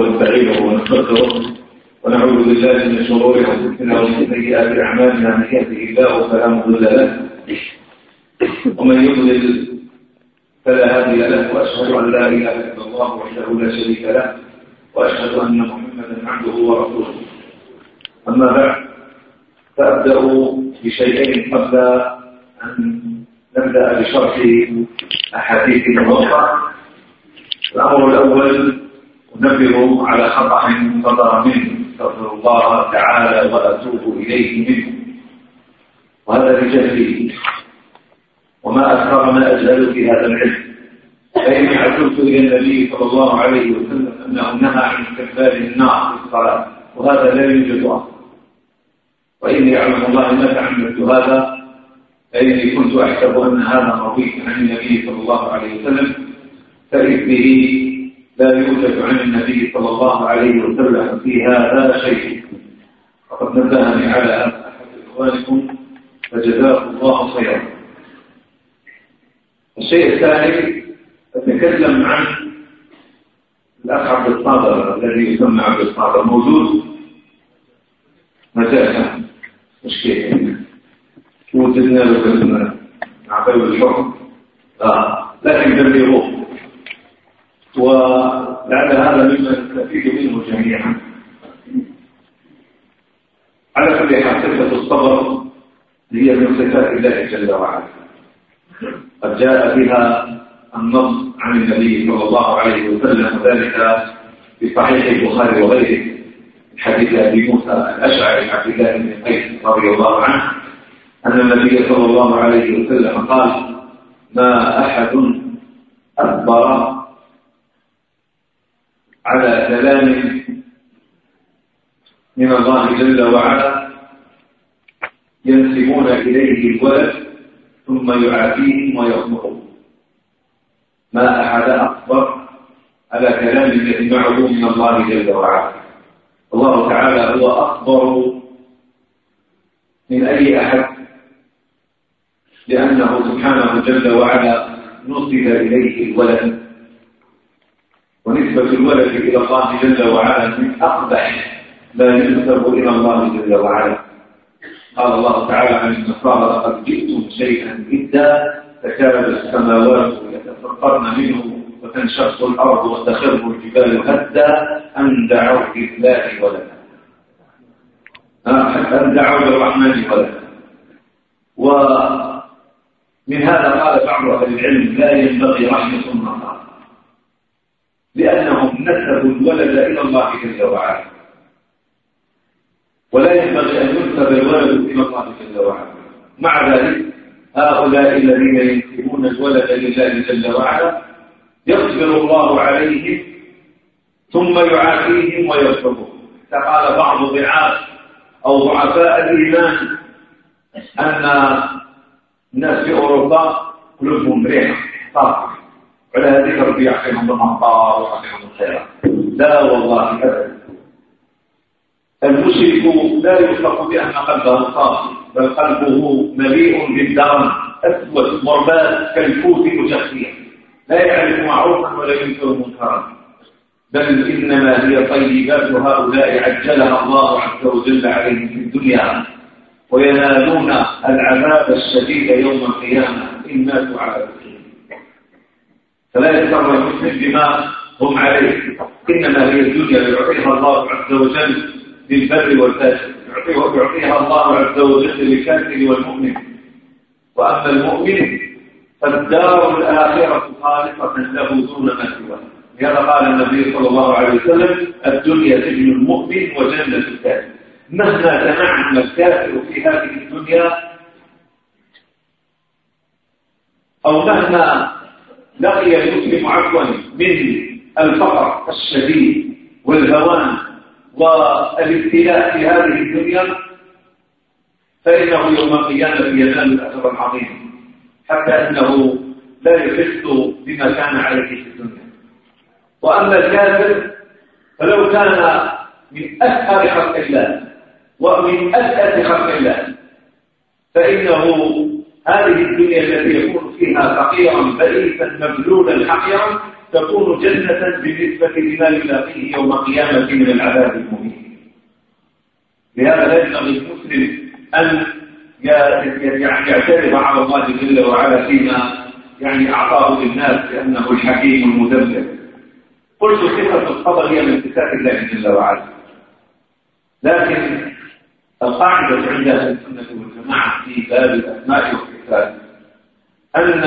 ونستعينه ونستغفره ونعوذ بالله من شرور أنفسنا ومن سيئات أعمالنا من يهده الله فلا مضل له. ومن يضلل فلا هادي له وأشهد أن لا إله إلا الله وحده لا شريك له وأشهد أن محمدا عبده ورسوله. أما بعد فأبدأ بشيئين. قبل أن نبدأ بشرح أحاديث الموقع. الأمر الأول نبروا على خطأ فضر منه. استغفر الله تعالى وأتوب إليه منه. وهذا بجهلي وما أكثر ما أجهل في هذا العلم. فإني عدلت إلى النبي صلى الله عليه وسلم أنه نهى عن استقبال النار في الصلاة وهذا لا يوجد وإني أعلم الله ما تحملت هذا فإني كنت أحسب أن هذا مروي عن النبي صلى الله عليه وسلم. فإذ به لا يوجد عن النبي صلى الله عليه وسلم في هذا شيء. وقد نبهني على أحد إخوانكم فجزاه الله خيرا. الشيء الثاني أتكلم عن الأخ عبد الصابر الذي يسمى عبد الصابر. موجود؟ مساء مشكلة وجدنا له عبد الحكم. آه، لكن تقدر يروح ولعل هذا مما نستفيد منه جميعا. على كل حال صفة الصبر هي من صفات الله جل وعلا. قد جاء بها النص عن النبي صلى الله عليه وسلم ذلك في صحيح البخاري وغيره حديث أبي موسى الأشعري عبد الله بن قيس رضي الله عنه أن النبي صلى الله عليه وسلم قال ما أحد اكبر على كلام من الله جل وعلا ينسبون إليه الولد ثم يعافيهم ويطمعه ما أحد أكبر على كلام الذي معه من الله جل وعلا. الله تعالى هو أكبر من أي أحد. لأنه سبحانه جل وعلا نصب إليه الولد. ونسبة الولد إلى الله جل وعلا من أقبح لا ينسب إلى الله جل وعلا. قال الله تعالى عن النصارى لقد جئتم شيئا جدا تكاد السماوات يتفطرن منه وتنشق الأرض وتخر الجبال هدا أن دعوا لله ولدا. آه، أن دعوا للرحمن ولدا. ومن هذا قال بعض أهل العلم لا ينبغي رحمة لأنهم نسبوا الولد إلى الله جل وعلا. ولا ينبغي أن ينسب الولد إلى الله جل وعلا. مع ذلك هؤلاء الذين ينسبون الولد لله جل وعلا يصبر الله عليهم ثم يعافيهم ويرحمهم فقال بعض ضعاف أو ضعفاء الإيمان أن الناس في أوروبا قلوبهم ريحة طاقة. ولا ذكر في أحكم ضمن طار وحكم خيرا لا والله أبدا. المشرك لا يطلق بأن قلبه صافي بل قلبه مليء بالدم أسود مربات كالفوت مجخية لا يعرف معروفا ولا ينكر منكرا. بل إنما هي طيبات هؤلاء عجلها الله عز وجل عليهم في الدنيا. وينالون العذاب الشديد يوم القيامة إنا تعالى فلا يتحرك المسلم بما هم عليه. إنما هي الدنيا يعطيها الله عز وجل للبر والفاجر يعطيها الله عز وجل للكافر والمؤمن. وأما المؤمن فالدار الآخرة خالصه له دون ما سواه. لهذا قال النبي صلى الله عليه وسلم الدنيا سجن المؤمن وجنة الكافر. مهما تنعم الكافر في هذه الدنيا أو مهما لقي المسلم عفوا من الفقر الشديد والهوان والابتلاء في هذه الدنيا فإنه يوم القيامة ينال الاثر العظيم حتى أنه لا يحس بما كان عليه في الدنيا. وأما الكافر فلو كان من أسهر خلق الله ومن أسهر خلق الله فإنه هذه الدنيا التي يكون فيها فقيرا بليسا مبلولا حقيرا تكون جنة بالنسبة لما يلاقيه يوم القيامة من العذاب المهين. لهذا لا ينبغي المسلم أن يعني يعترض على الله جل وعلا فيما يعني أعطاه للناس لأنه الحكيم المدبر. قلت صفة القدر هي من صفات الله جل وعلا. لكن القاعدة عند السنة والجماعة في باب الأسماء والصفات أن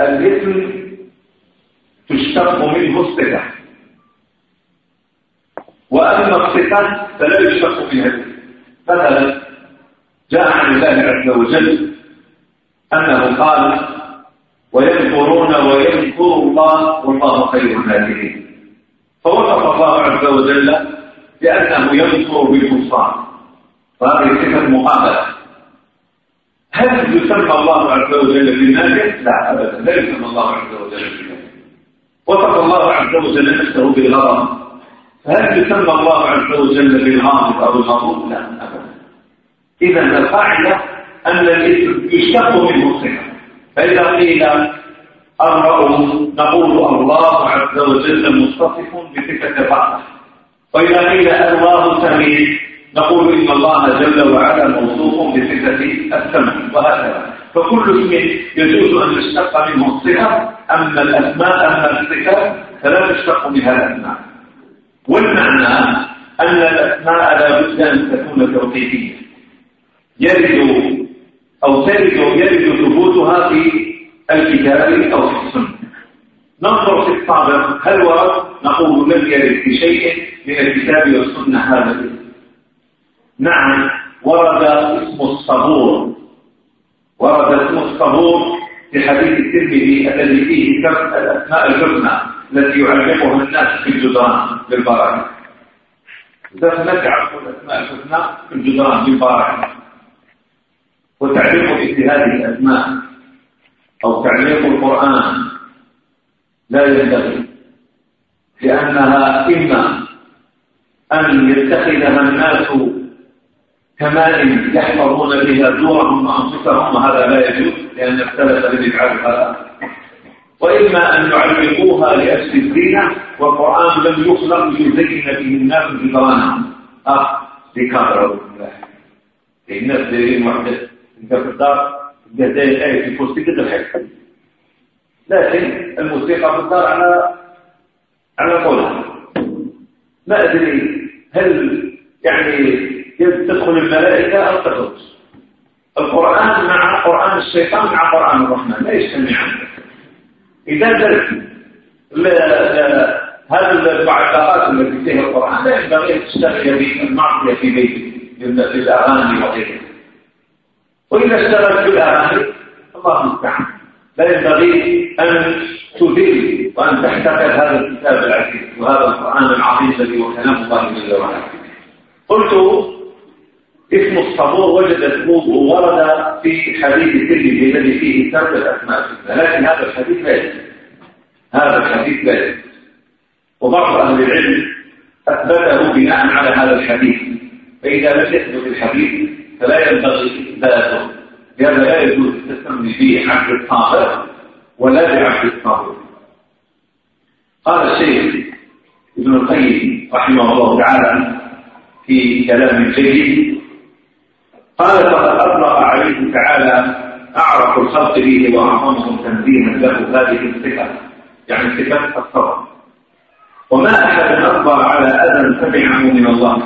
الاسم تشتق منه الصفة وأما الصفة فلا يشتق منها مثلا جاء عن الله عز وجل أنه قال ويذكرون ويذكر الله والله خير الذاكرين. فوصف الله عز وجل لأنه ينصر بالكفار. وهذه صفة مقابلة. هل يسمى الله عز وجل بالناجح؟ لا أبدا. لا يسمى الله عز وجل بالناجح وصف الله عز وجل نفسه بالغرام فهل يسمى الله عز وجل بالغامض أو الغامض؟ لا أبدا. إذا القاعدة أن الاسم يشتق منه الصفة. فإذا قيل الرؤوس نقول الله عز وجل مصطفح بصفة الرحمة. وإذا قيل الله سميع نقول إن الله جل وعلا موصوف بصفة السمع وهكذا فكل اسم يجوز أن يشتق منه الصفة أما الأسماء أما الصفة فلا تشتق منها الأسماء والمعنى أن الأسماء لا بد أن تكون توقيفية يرد أو ترد يرد ثبوتها في الكتاب أو في السنة ننظر في الطابق هل ورد نقول لم يرد بشيء من الكتاب والسنة هذا. نعم ورد اسم الصبور. ورد اسم الصبور في حديث الترمذي الذي فيه كم الأسماء الحسنى التي يعلقها الناس في الجدران بالبركة ده نجعل الأسماء الحسنى في الجدران بالبركة وتعليق هذه الأسماء أو تعليق القرآن لا ينبغي لأنها إما أن يتخذها الناس كمال يحفظون بها دورهم وأنفسهم وهذا لا يجوز لأن اختلف ببدعتها. وإما أن يعلقوها لأجل الزينة والقرآن لم يخلق ليزين به الناس جدرانهم أخ لكثرة الله. الناس دايرين واحدة أنت في الدار الجزائر الآية في كرسي قد لكن الموسيقى في الدار على على قولها. ما أدري. هل يعني تدخل الملائكة أو تخرج؟ القرآن مع قرآن الشيطان مع قرآن الرحمن لا يجتمعان إذا هذه المعتقدات التي فيها القرآن لا ينبغي أن تشتغل المعطية في بيتك الأغاني وغيرها. وإذا اشتغلت بالأغاني الله المستعان. فينبغي أن تدل وأن تحتقر هذا الكتاب العزيز وهذا القرآن العظيم الذي هو كلام الله جل وعلا. قلت اسم الصبور وجد اسمه ورد في حديث كله الذي فيه ترك الأسماء لكن هذا الحديث بارد. هذا الحديث بارد. وبعض أهل العلم أثبته بناء على هذا الحديث. فإذا لم يثبت الحديث فلا ينبغي إثباته. هذا لا يجوز التسمي به عبد الطاهر ولا بعبد الطاهر. قال الشيخ ابن القيم رحمه الله تعالى في كلام جيد قال فقد أطلق عليه تعالى أعرف الخلق به واعظمهم تنزيها له هذه الصفة يعني صفه الصبر. وما أحد اصبر على أذى سمعه من الله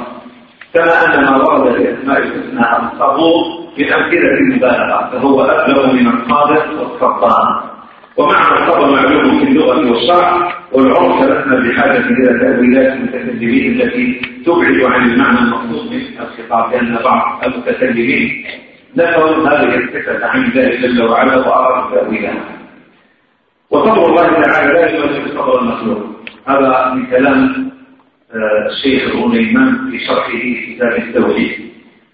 كما أن ما ورد في أسماء الحسنى الصبور لتأكيد المبالغة فهو أبلغ من الصادق والصدام ومع الصبر معلوم في اللغة والشرع والعرف لسنا بحاجة إلى تأويلات المتكلمين التي تبعد عن المعنى المقصود من الخطاب لأن بعض المتكلمين نفوا هذه الصفة عن الله جل وعلا وأرادوا تأويلها وصبر الله تعالى لا يمثل صبر المخلوق هذا من كلام آه، الشيخ الغنيمان في شرحه في كتاب التوحيد.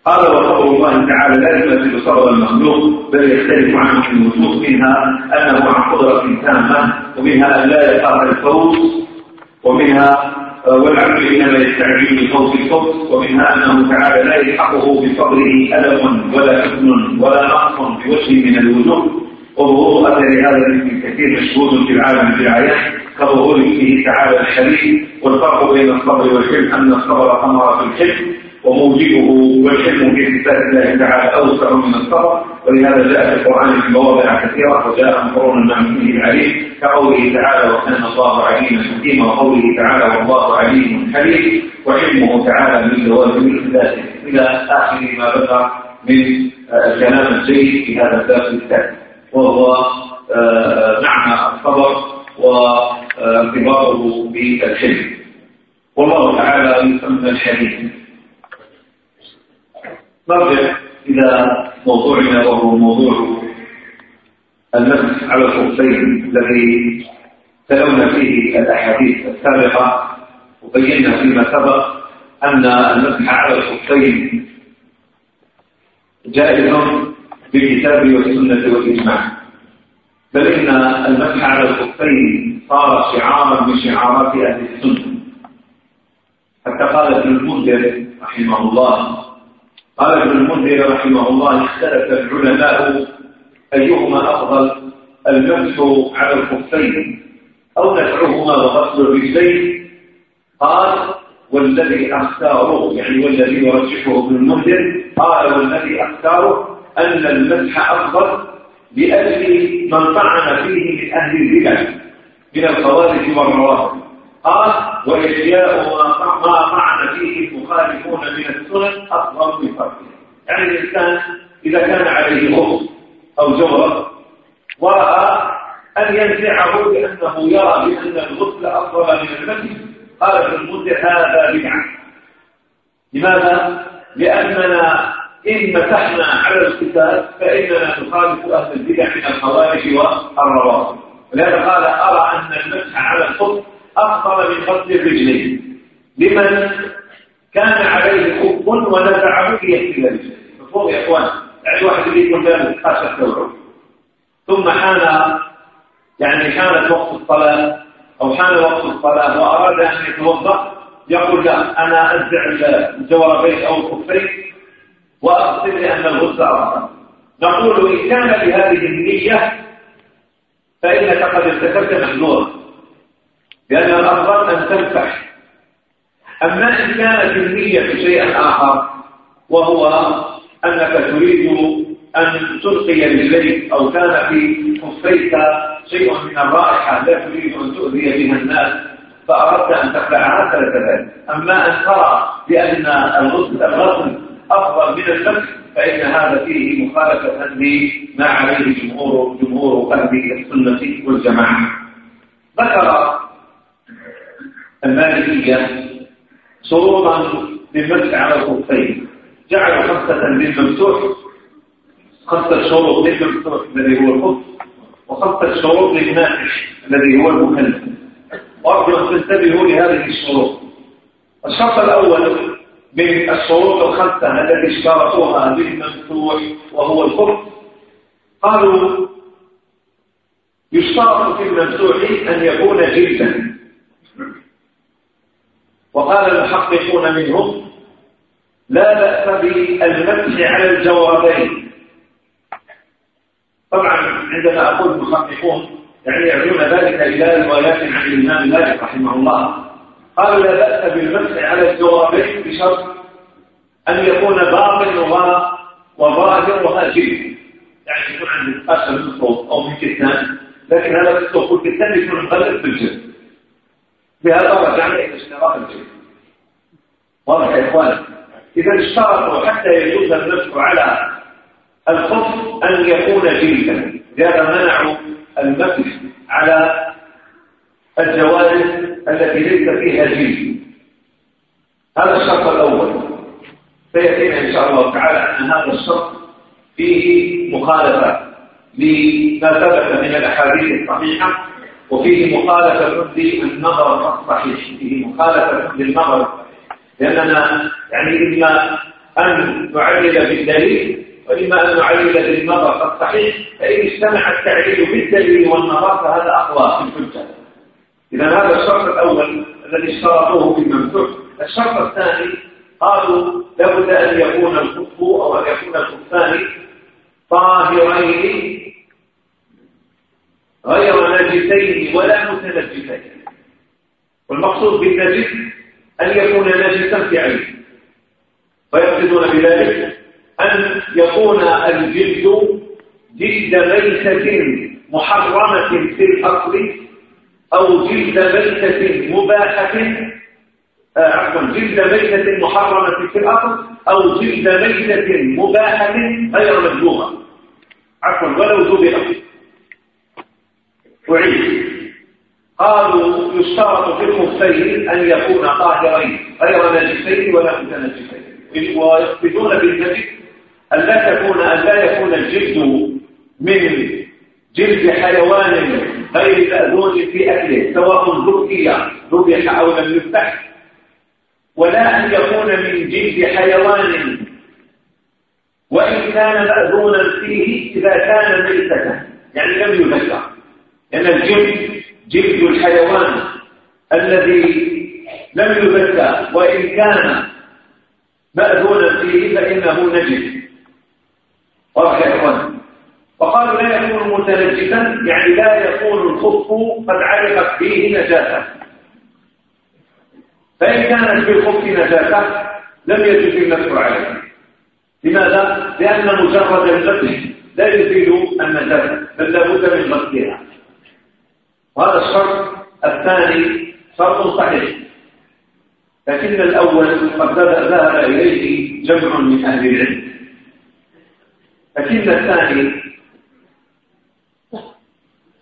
قال وقضى الله تعالى لا يمثل صبر المخلوق بل يختلف عنه المخلوق منها أنه عن قدرة تامة ومنها أن لا يخاف الفوز ومنها آه، والعبد إنما يستعجل بفوز الفوز ومنها أنه تعالى لا يلحقه بصبره ألم ولا حزن ولا نقص بوجه من الوجوه. وظهور أثر هذا الاسم كثير مشهود في العالم في العيان كظهور فيه تعالى الحديث والفرق بين الصبر والحلم أن الصبر ثمره الحلم. وموجبه والحكم في كتاب الله تعالى أوسع من الصبر. ولهذا جاء في القرآن في مواضع كثيرة وجاء أمرنا من فيه العليم كقوله تعالى وكان الله عليما حكيما وقوله تعالى والله عليم حليم وعلمه تعالى من لوازم الخلاف إلى آخر ما بقى من آه، الكلام الجيد في هذا الدرس الثاني. وهو معنى الصبر وارتباطه آه، بالحلم. والله تعالى يسمى الحليم. نرجع إلى موضوعنا وهو موضوع المسح على الخفين الذي تلونا فيه الأحاديث السابقة وبينا فيما سبق أن المسح على الخفين جائز بالكتاب والسنة والإجماع. بل إن المسح على الخفين صار شعارا من شعارات أهل السنة. حتى قال ابن المنذر رحمه الله قال ابن المنذر رحمه الله اختلف العلماء أيهما أفضل المسح على الخفين أو نفعهما وغسل الرجلين؟ قال والذي أختاره يعني والذي يرجحه ابن المنذر قال والذي أختاره أن المسح أفضل لأجل من طعن فيه من أهل البلاد من الخوارج والروافض. قال وإحياء ما طعن فيه المخالفون من السنن أفضل من فرقه. يعني الإنسان إذا كان عليه غمص أو جوهر ورأى أن ينزعه لأنه يرى بأن الغسل أفضل من المسجد قال في المنزع هذا بدعة. لماذا؟ لأننا إن مسحنا على الكتاب فإننا نخالف أهل البدع من الخوارج والروافض. ولهذا قال أرى أن المسح على الخط أخطر من خط الرجلين لمن كان عليه خب ونزعه في احتلاله مفهوم يا إخوان؟ يعني واحد اللي يكون فاهم خاشة توعه ثم حان يعني حانت وقت الصلاة أو حان وقت الصلاة وأراد أن يتوضأ يقول لا أنا أنزع الجوابين أو الخفين وأقصد لأن الغسل أفضل نقول إن كان بهذه النية فإنك قد ارتكبت محذورا لأن الأفضل أن تنفح. أما إن كانت النية شيئا آخر وهو أنك تريد أن تلقي بالبيت أو كان في خفيك شيء من الرائحة لا تريد أن تؤذي بها الناس فأردت أن تخلعها فلا تبال أما أن ترى بأن الغسل الغسل أفضل من الشمس فإن هذا فيه مخالفة لما عليه جمهور جمهور أهل السنة والجماعة. ذكر المالكية صوبا بمسح على الخطين جعل خفة للممسوح خفة الشروط للممسوح الذي هو الخط. وخفة الشروط للناقش الذي هو المكلف. وأرجو أن تنتبهوا لهذه الشروط الشرط الأول من الشروط الخمسة التي اشترطوها بالممسوح وهو الخط. قالوا يشترط في الممسوح أن يكون جلدا وقال المحققون منهم لا بأس بالمسح على الجوابين. طبعا عندما أقول المحققون يعني يرجون ذلك إلى روايات عن الإمام مالك رحمه الله. قالوا لا بأس بالمسح على الجوابين بشرط أن يكون باطل وظاهر وأجيب يعني يكون عند القشر من أو من كتان لكن هذا الصوت والكتان يكون مغلق بالجسم بهذا وجعل الاشتراك الجنس واضح يا إخوان؟ إذا اشترطوا حتى يجوز النصب على الخف أن يكون جيدا لهذا منعوا المسجد على الجوانب التي ليس فيها جيد هذا الشرط الأول. سيأتينا إن شاء الله تعالى ان هذا الشرط فيه مخالفة لما ثبت من الأحاديث الصحيحة وفيه مخالفة للنظر الصحيح فيه مخالفة للنظر لأننا يعني إما أن نعلل بالدليل وإما أن نعلل بالنظر الصحيح فإن اجتمع التعليل بالدليل والنظر فهذا أقوى في الحجة إذا هذا الشرط الأول الذي اشترطوه في المنفر. الشرط الثاني قالوا لابد أن يكون الخف أو أن يكون الخفان طاهرين غير نجسين ولا متنجسين. والمقصود بالنجس أن يكون ناجسا في عين. فيقصدون بذلك أن يكون الجلد جلد ميتة محرمة في الأصل أو جلد ميتة مباحة آه، عفوا جلد ميتة محرمة في الأصل أو جلد ميتة مباحة غير مجموعة. عفوا ولو ذبحت. وعيد. قالوا يشترط في المغتيل أن يكون طاهرين غير نجسين ولا متنجسين. ويقصدون بالنجس أن لا تكون أن لا يكون الجلد من جلد حيوان غير مأذون في أكله سواء ذكي ذبح أو لم يذبح ولا أن يكون من جلد حيوان. وإن كان مأذونا فيه إذا كان ميتة يعني لم يذكر. لأن الجن جلد الحيوان الذي لم يذكى وإن كان مأذونا فيه فإنه نجد واضح يا فقالوا وقالوا لا يكون متنجسا يعني لا يكون الخف قد علقت فيه نجاسة. فإن كانت في الخف نجاسة لم يجد المسح عليه. لماذا؟ لأن مجرد الغسل لا يزيد النجاسة بل لابد من غسلها. وهذا الشرط الثاني شرط صحيح. لكن الأول قد ذهب إليه جمع من أهل العلم. لكن الثاني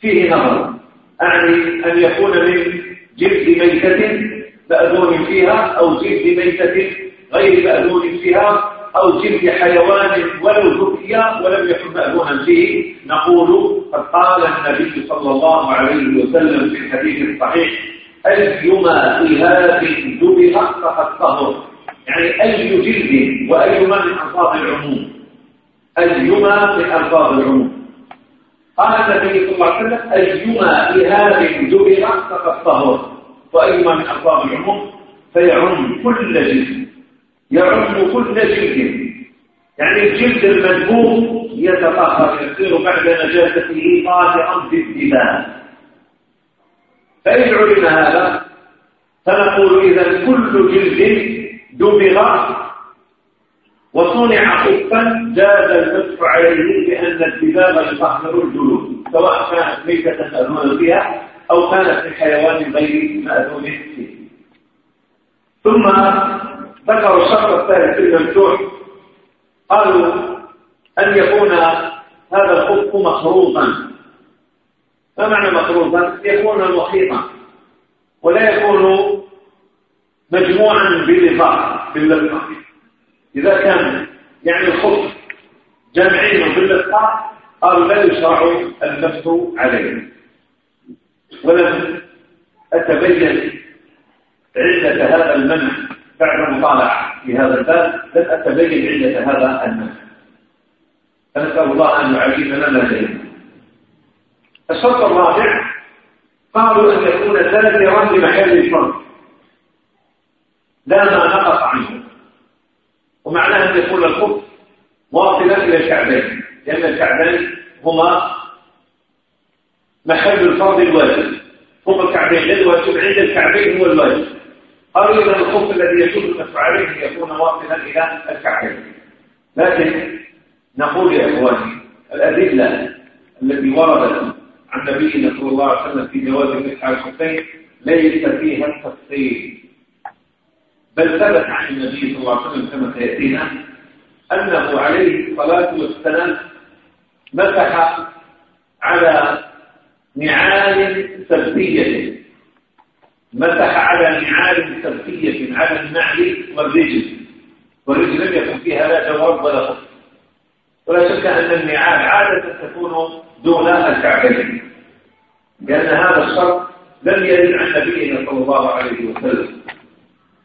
فيه نظر. أعني أن يكون من جلد ميتة بأذون فيها أو جلد ميتة غير بأذون فيها أو جلد حيوان ولو ذكية ولم يكن مأذونا فيه. نقول فقال النبي صلى الله عليه وسلم في الحديث الصحيح أيما إهاب ذبح فقد طهر يعني أي جلد وأيما من ألفاظ العموم؟ أيما من ألفاظ العموم؟ قال النبي صلى الله عليه وسلم أيما إهاب ذبح فقد طهر وأيما من ألفاظ العموم؟ فيعم كل جلد يعم كل جلد. يعني الجلد المدبوغ يتطهر يصير بعد نجاسته طاهرا الدماء. فإن علم هذا فنقول إذا كل جلد دمغ وصنع خفا جاز المدفع عليه لأن الدماغ يطهر الجلود سواء كانت ميتة تأذون فيها أو كانت لحيوان غير مأذون فيه ثم ذكر الشرط الثالث الممسوح قالوا أن يكون هذا الخبز مخروطا. ما معنى مخروطا؟ يكون محيطا ولا يكون مجموعا باللفاق باللفاق إذا كان يعني الخبز جمعين باللفاق قالوا لا يشرع النفس عليه. ولم أتبين علة هذا المنع بعد مطالعة. في هذا الباب لن أتبين علة هذا النفس فنسأل الله أن يعلمنا ما جئنا الشرط الرابع قالوا أن يكون ثلاثة رد محل الفرد لا ما نقص عنه. ومعناه أن يكون الخبز واصلا إلى الشعبين لأن الشعبين هما محل الفرض الواجب. فوق الكعبين الواجب عند الكعبين هو الواجب. أو إلى الخف الذي يشد كف عليه ليكون واصلا إلى الكعبين. لكن نقول يا إخواني الأدلة التي وردت عن نبينا صلى الله عليه وسلم في جواز مسح الخفين ليس فيها التفصيل. بل ثبت عن النبي صلى الله عليه وسلم كما سيأتينا أنه عليه الصلاة والسلام مسح على نعال سلبية. مسح على نعال سلفية على النعل والرجل والرجل لم يكن فيها لا جواب ولا خط ولا شك أن النعال عادة تكون دون الكعبين لأن هذا الشرط لم يرد عن نبينا صلى الله عليه وسلم.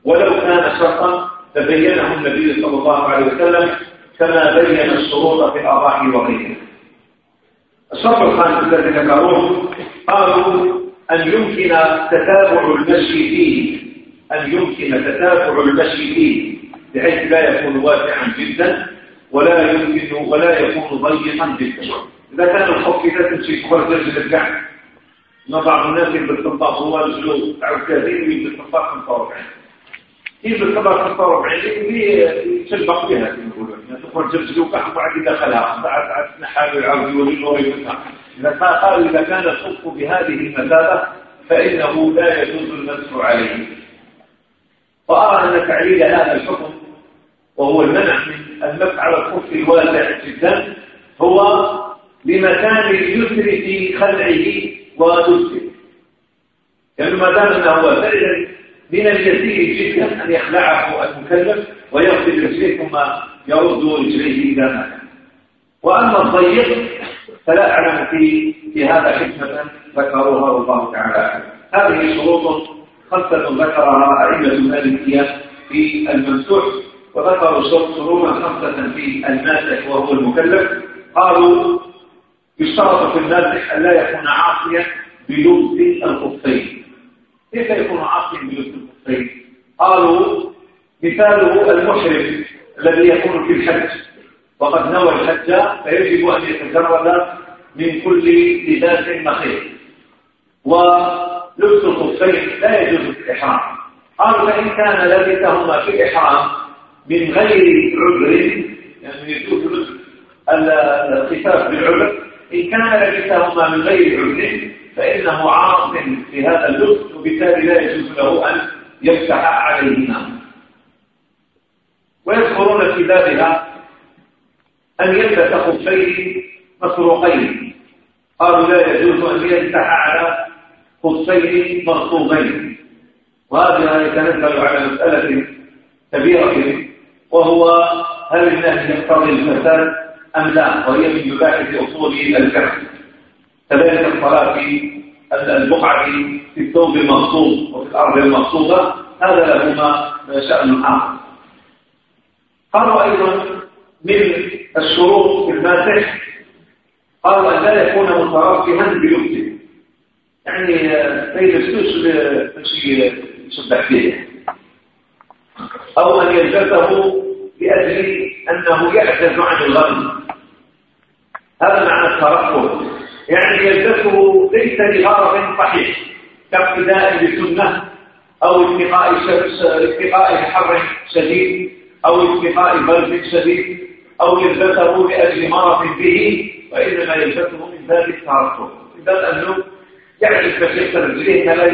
ولو كان شرطا تبينه النبي صلى الله عليه وسلم كما بين الشروط في الأضاحي وغيره الشرط الخامس الذي ذكروه قالوا أن يمكن تتابع المشي فيه. أن يمكن تتابع المشي فيه. بحيث لا يكون واسعا جدا ولا يمكن ولا يكون ضيقا جدا. إذا كان الخوف لا تمشي كبر درجة الجعل نضع بعض الناس بالتنطاق هو الجلوس. عكازين بالتنطاق من طرفين هي بالطبع 46 اللي تشبق بها كما تقول تخرج الجلوكة بعد دخلها بعد عاد العرض والنور ويلوها ما قالوا إذا كان الصدق بهذه المثابة فإنه لا يجوز المسح عليه. وأرى أن تعليل هذا الحكم وهو المنع من المسح على الخف الواسع جدا هو لمكان اليسر في خلعه ودسه يعني ما دام أنه واسع من اليسير جدا أن يخلعه المكلف ويغفر رجليه ثم يرد رجليه إلى ما وأما الضيق فلا أعلم في في هذا حكمة ذكروها والله تعالى. هذه شروط خمسة ذكرها أئمة المالكية في الممسوح وذكروا شروطا خمسة في الماسح وهو المكلف. قالوا يشترط في الماسح أن لا يكون عاصيا بلبس الخفين كيف يكون عاصيا بالاسلوب الصحيح قالوا مثاله المحرم الذي يكون في الحج. وقد نوى الحج فيجب أن يتجرد من كل لباس مخيط ولبس الخفين لا يجوز في الإحرام. قالوا فإن كان لبسهما في الإحرام من غير عذر يعني يجوز الخفاف بالعذر إن كان لبسهما من غير عذر فإنه عاص في هذا اللطف وبالتالي لا يجوز له أن يفتح عليهما. ويذكرون في بابها أن يلبس خفين مسروقين قالوا لا يجوز أن يفتح على خفين مرصوبين وهذا يتنزل على مسألة كبيرة وهو هل الناس يقتضي الفساد أم لا؟ وهي من مباحث أصول الفقه. كذلك الصلاة في البقعة في الثوب المقصود وفي الأرض المقصودة هذا لهما شأن آخر. قالوا أيضا من الشروط في الماسح قالوا أن لا يكون مترفها بلبسه. يعني ما يلبسوش شيء يشبه فيه أو أن يلبسه لأجل أنه يحدث عن الغنم هذا معنى الترفه يعني يلبسه ليس لغرض صحيح كابتداء بسنة أو اتقاء اتقاء حر شديد أو اتقاء برد شديد أو يلبسه لأجل مرض به وإنما يلبسه من ذلك تعرفه من ذلك أنه يعرف بشيخ رجليه لا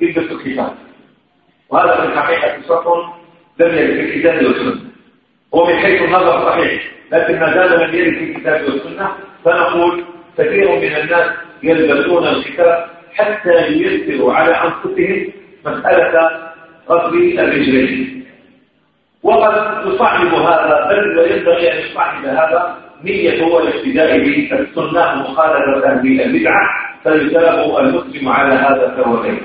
يلبس الخفاف وهذا في الحقيقة سطر لم يرد في الكتاب والسنة. هو من حيث النظر صحيح لكن ما زال لم يرد في الكتاب والسنة فنقول كثير من الناس يلبسون الختان حتى يثبتوا على أنفسهم مسألة غسل الرجلين. وقد تصعب هذا بل وينبغي أن يصعب هذا نية هو الاقتداء بالسنة مخالفة للبدعة فيجترب المسلم على هذا الثورين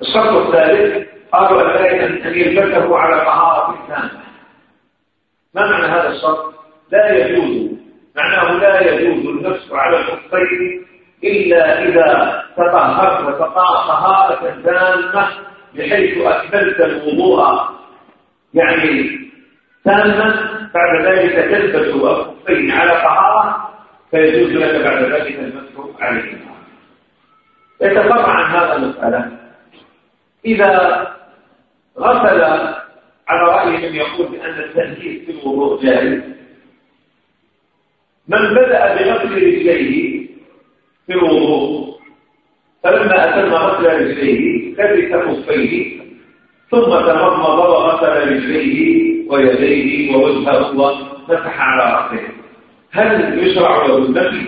الشرط الثالث قالوا أن يلبسه على طهارة الثانية ما معنى هذا الشرط؟ لا يجوز أنه لا يجوز النفس على الخفين إلا إذا تطهرت وتقع طهارة تامة بحيث أكملت الوضوء. يعني تامة بعد ذلك تلبس الخفين على طهارة فيجوز لك بعد ذلك المسح عليهما. يتفرع عن هذا المسألة. إذا غسل على رأي من يقول بأن التأكيد في الوضوء جائز من بدأ بغسل رجليه في الوضوء فلما أتم غسل رجليه كبس خفيه ثم تمضمض وغسل رجليه ويديه ووجهه ومسح على رأسه هل يشرع له النفي؟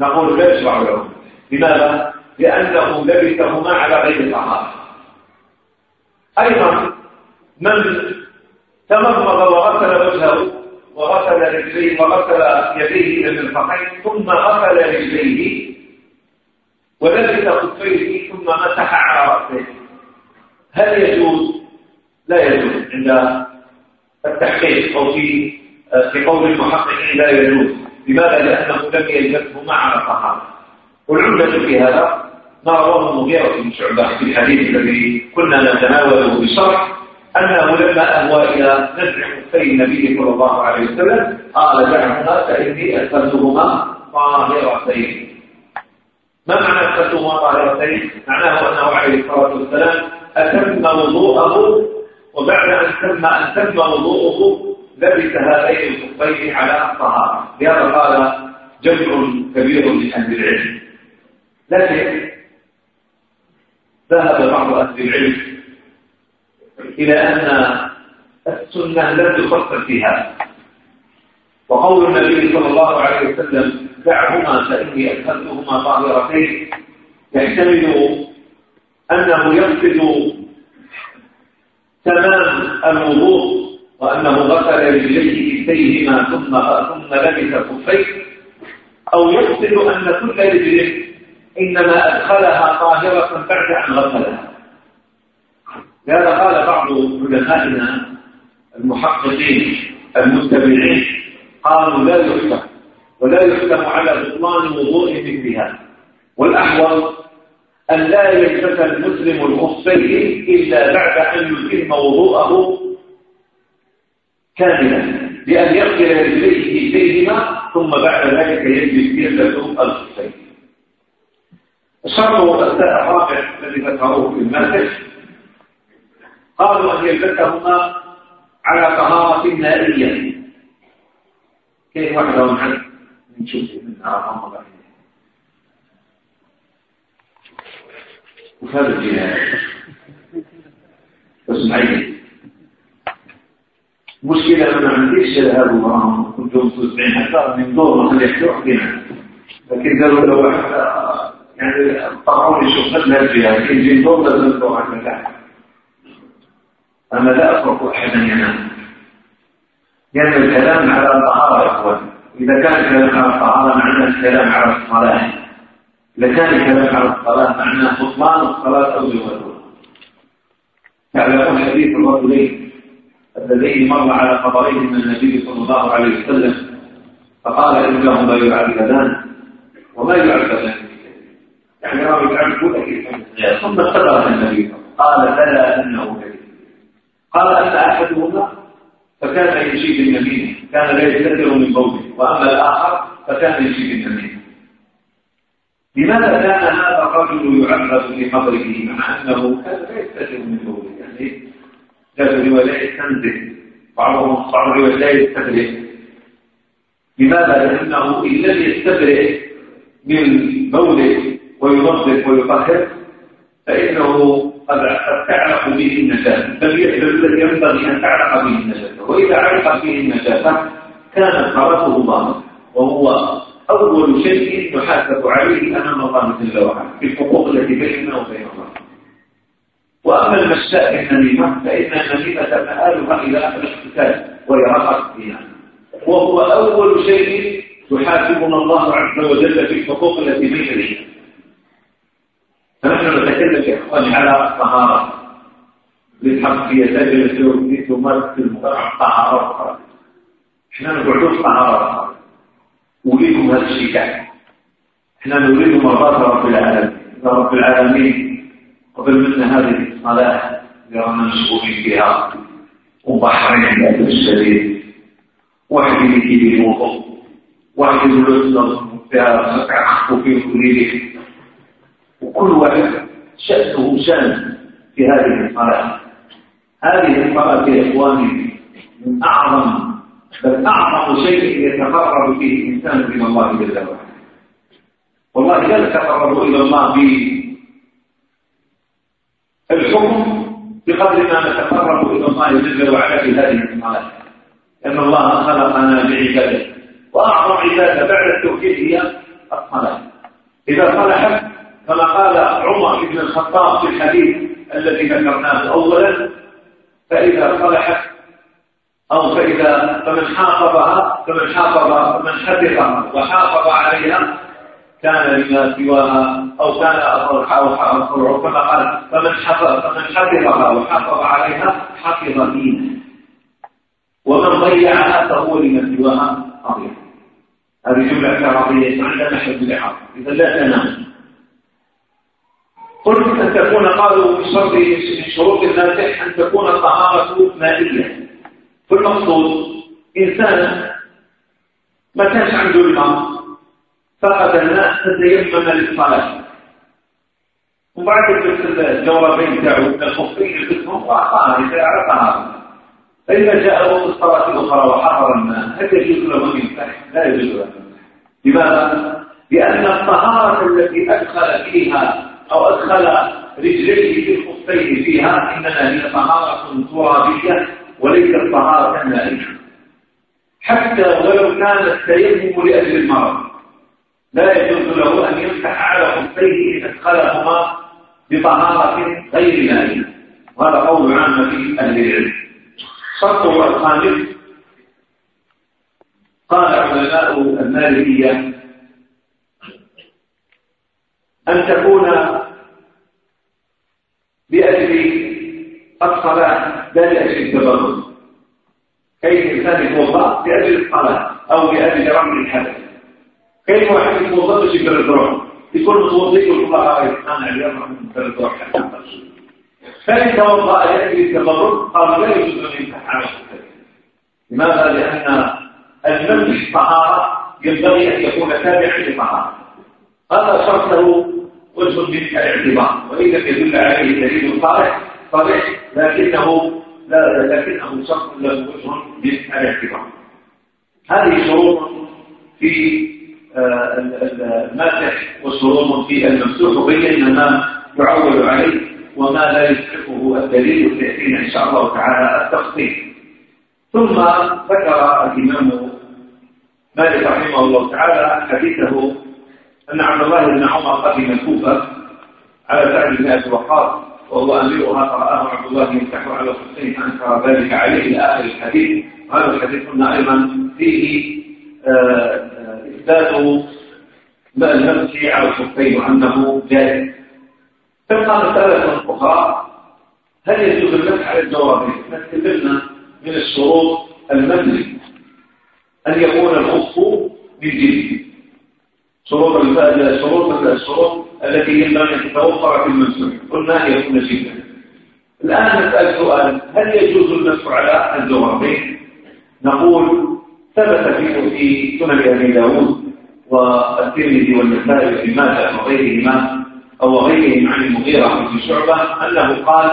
نقول لا يشرع له لماذا؟ لأنه لبسهما على غير طهارة أيضا من تمضمض وغسل وجهه وغسل رجليه وغسل يديه إلى المرفقين ثم غسل رجليه ولبس خفيه ثم مسح على راسه هل يجوز؟ لا يجوز عند التحقيق أو في آه، في قول المحقق لا يجوز. لماذا؟ لأنه لم يلبسه مع الصحابه والعمدة في هذا ما رواه المغيره بن شعبة في الحديث الذي كنا نتناوله بشرح. أنه لما أهوى إلى نزع حسين النبي صلى الله عليه وسلم. قال جعلها فإني أثبتهما طاهرتين. ما معنى أثبتهما طاهرتين؟ معناه أنه عليه الصلاة والسلام أتم وضوءه وبعد أن تم أن تم وضوءه لبس هذين الخفين على الطهارة. لهذا قال جمع كبير من أهل العلم لكن ذهب بعض أهل العلم إلى أن السنة لم تفكر فيها. وقول النبي صلى الله عليه وسلم دعهما فإني أدخلتهما طاهرتين. يحتمل أنه يفقد تمام الوضوء وأنه غسل رجليه كفيهما ثم ثم لبس كفيه. أو يفقد أن كل رجل إنما أدخلها طاهرة بعد أن غسلها. لهذا قال بعض علمائنا المحققين المتبعين قالوا لا يحكم ولا يحكم على بطلان وضوء مثلها والأحوال أن لا يلبس المسلم الخفين إلا بعد أن يتم وضوءه كاملا بأن يغسل رجليه بينهما ثم بعد ذلك يجلس يلبس الخفين الشرط الرابع الذي ذكروه في المسجد قبل أن يلبتهما على طهارة مائية كيف واحدة ونحن نشوف منها هم وفاد الجهاد اسمعي مشكلة أنا عنديش هذا؟ معهم كنت مستطيعين حتى من دور من يحتوح بنا لكن قالوا لو يعني طبعوني شو خدنا فيها كنت دور لازم تروح عندنا أنا لا أترك أحدا ينام لأن يعني الكلام على الطهارة أخوان. إذا كان الكلام على الطهارة معنى الكلام على الصلاة. إذا كان الكلام على الصلاة معنى بطلان الصلاة أو الوضوء تعلمون حديث الرجلين الذين مر على خبريهما النبي صلى الله عليه وسلم. فقال إنهما يعبدان وما يعبدان يعني رأي العبد كيف ثم استدرك النبي. قال فلا أنه كذب. قال أنت أحدهما فكان يجيب النبي. كان لا يستدر من قوله وأما الآخر فكان يجيب النبي. لماذا كان هذا الرجل يعرض في قبره؟ مع أنه كان لا يستدر من قوله يعني جبل رواية يستنزل بعضهم صعب لا يستدر لماذا؟ لأنه إن لم يستدر من بوله وينظف ويطهر فإنه قد تعرف به النجاسة بل يحدث الذي ينبغي أن تعرف به النجاسة وإذا عرف به النجاسة كان خرطه ضامن وهو أول شيء يحاسب عليه أمام الله جل وعلا في الحقوق التي بيننا وبين الله. وأما المشاء النميمة فإن النميمة مآلها إلى الاقتتال ويرقق فيها وهو أول شيء يحاسبنا الله عز وجل في الحقوق التي بيننا. نحن نتكلم على الطهارة بالحق هي في تمثل فرع طهارة إحنا طهارة. وليكم هذا الشيء نريد مرضات رب العالمين. رب العالمين قبل مثل هذه الصلاة لأننا مشغولين فيها. وبحرين الأدب الشديد واحد يدي الوضوء واحد يدي الوضوء فيها وفيه كليلك وكل واحد شأنه شأن في هذه الصلاة هذه الصلاة يا إخواني من أعظم بل أعظم شيء يتقرب فيه الإنسان من الله جل وعلا. والله لا يتقرب إلى الله بالحكم بقدر ما نتقرب إلى الله جل وعلا في هذه الصلاة لأن الله خلقنا بعبادة. وأعظم عبادة بعد التوحيد هي الصلاة. إذا صلحت كما قال عمر بن الخطاب في الحديث الذي ذكرناه اولا فإذا صلحت أو فإذا فمن حافظها فمن حافظ من حفظها وحافظ عليها كان لما سواها أو كان اصلح أو حافظ كما قال فمن حفظ فمن حفظها وحافظ عليها حفظ دينه. ومن ضيعها فهو لما سواها قضية. هذه جملة اعتراضيه عندنا حفظ الاعاقه إذا لا تنام. قلت أن تكون قالوا بشرط من شروط الناس أن تكون الطهارة مائية المقصود إنسان ما كانش عنده الماء فقد الماء تتيمم للصلاة وبعد كتب الجوابين تاعو من الخفين كتبهم وأعطاها إذا عرفها فإذا جاء وقت الصلاة الأخرى وحضر الماء هل يجوز له أن يمسح؟ لا يجوز له لماذا؟ لأن الطهارة التي أدخل فيها أو أدخل رجليه في الخفين فيها إنما هي طهارة ترابية وليس الطهارة المائية حتى ولو كان التيمم لأجل المرض. لا يجوز له أن يمسح على خفيه إن أدخلهما بطهارة غير نائمه وهذا قول عام في أهل العلم. شرطه الخامس. قال علماء المالكية أن تكون بأجل الصلاة لا لأجل التبرج. كيف الإنسان يتوضأ لأجل الصلاة أو لأجل رمل الحدث؟ كيف واحد يتوضأ في التبرج؟ يكون متوضئ الفقهاء أنا اليوم عن التبرج حتى فإن توضأ لأجل التبرج قال لا يجوز أن يتحمل لماذا؟ لأن المنش طهارة ينبغي أن يكون تابعا لطهارة. هذا شرطه وہ سب دن کا اتباع وہی کا کہ اللہ ہے یہ دلیل اتار ہے۔ پر لیکن وہ لیکن هذه شروط في المسح وشروط في الممسوح بين ما يعول عليه وما لا يسحقه الدليل سيأتينا إن شاء الله تعالى التفصيل ثم ذكر الإمام مالك رحمه الله تعالى حديثه أن عبد الله بن عمر قدم الكوفة على سعد بن أبي وقاص وهو أميرها فرآه عبد الله يمسح على الحسين فأنكر ذلك عليه إلى آخر الحديث. وهذا الحديث قلنا أيضا فيه آه، إثبات ما المسح على الحسين وأنه جائز. تبقى مسألة أخرى هل يجوز المسح على الجوارح؟ نتكلمنا من الشروط المسح أن يكون الخف من صروط الصروط الصروط التي ينبغي ان تتوفر في المسجد. قلنا هي كل شيء الآن نسأل سؤال هل يجوز النص على الزهرين نقول ثبت في سنن أبي داود والترمذي والنسائي في ماجه وغيرهما أو غيرهم عن المغيرة بن شعبة أنه قال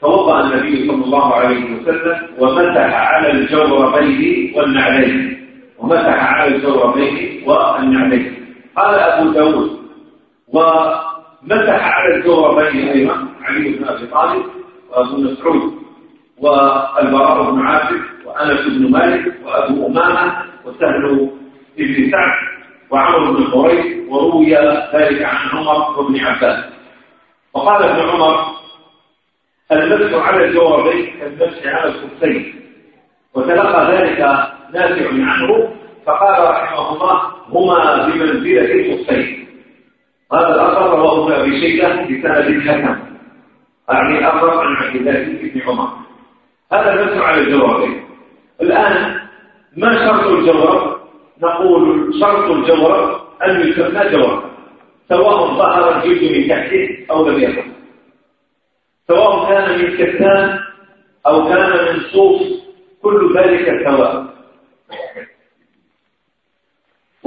توضأ النبي صلى الله عليه وسلم ومسح على الجوربين والنعلين. ومسح على الجوربين والنعلين. قال أبو داود ومسح على الجوهر بين أيمن علي بن أبي طالب وأبو مسعود والبراء بن عازب وأنس بن مالك وأبو أمامة وسهل بن سعد وعمر بن قريش وروي ذلك عن عمر وابن عباس. وقال ابن عمر المسح على الجوربين كالمسح على الخفين وتلقى ذلك نافع عنه فقال رحمهما هما بمنزلة الحسين هذا الأثر رواهما بشيء أبي شيبة بسند الحسن يعني أثر عن عبد ابن عمر. هذا النص على الجوابين الآن ما شرط الجواب؟ نقول شرط الجواب أن يسمى جواب. سواء ظهر الجلد من تحته أو لم يظهر سواء كان من كتان أو كان من صوف كل ذلك سواء.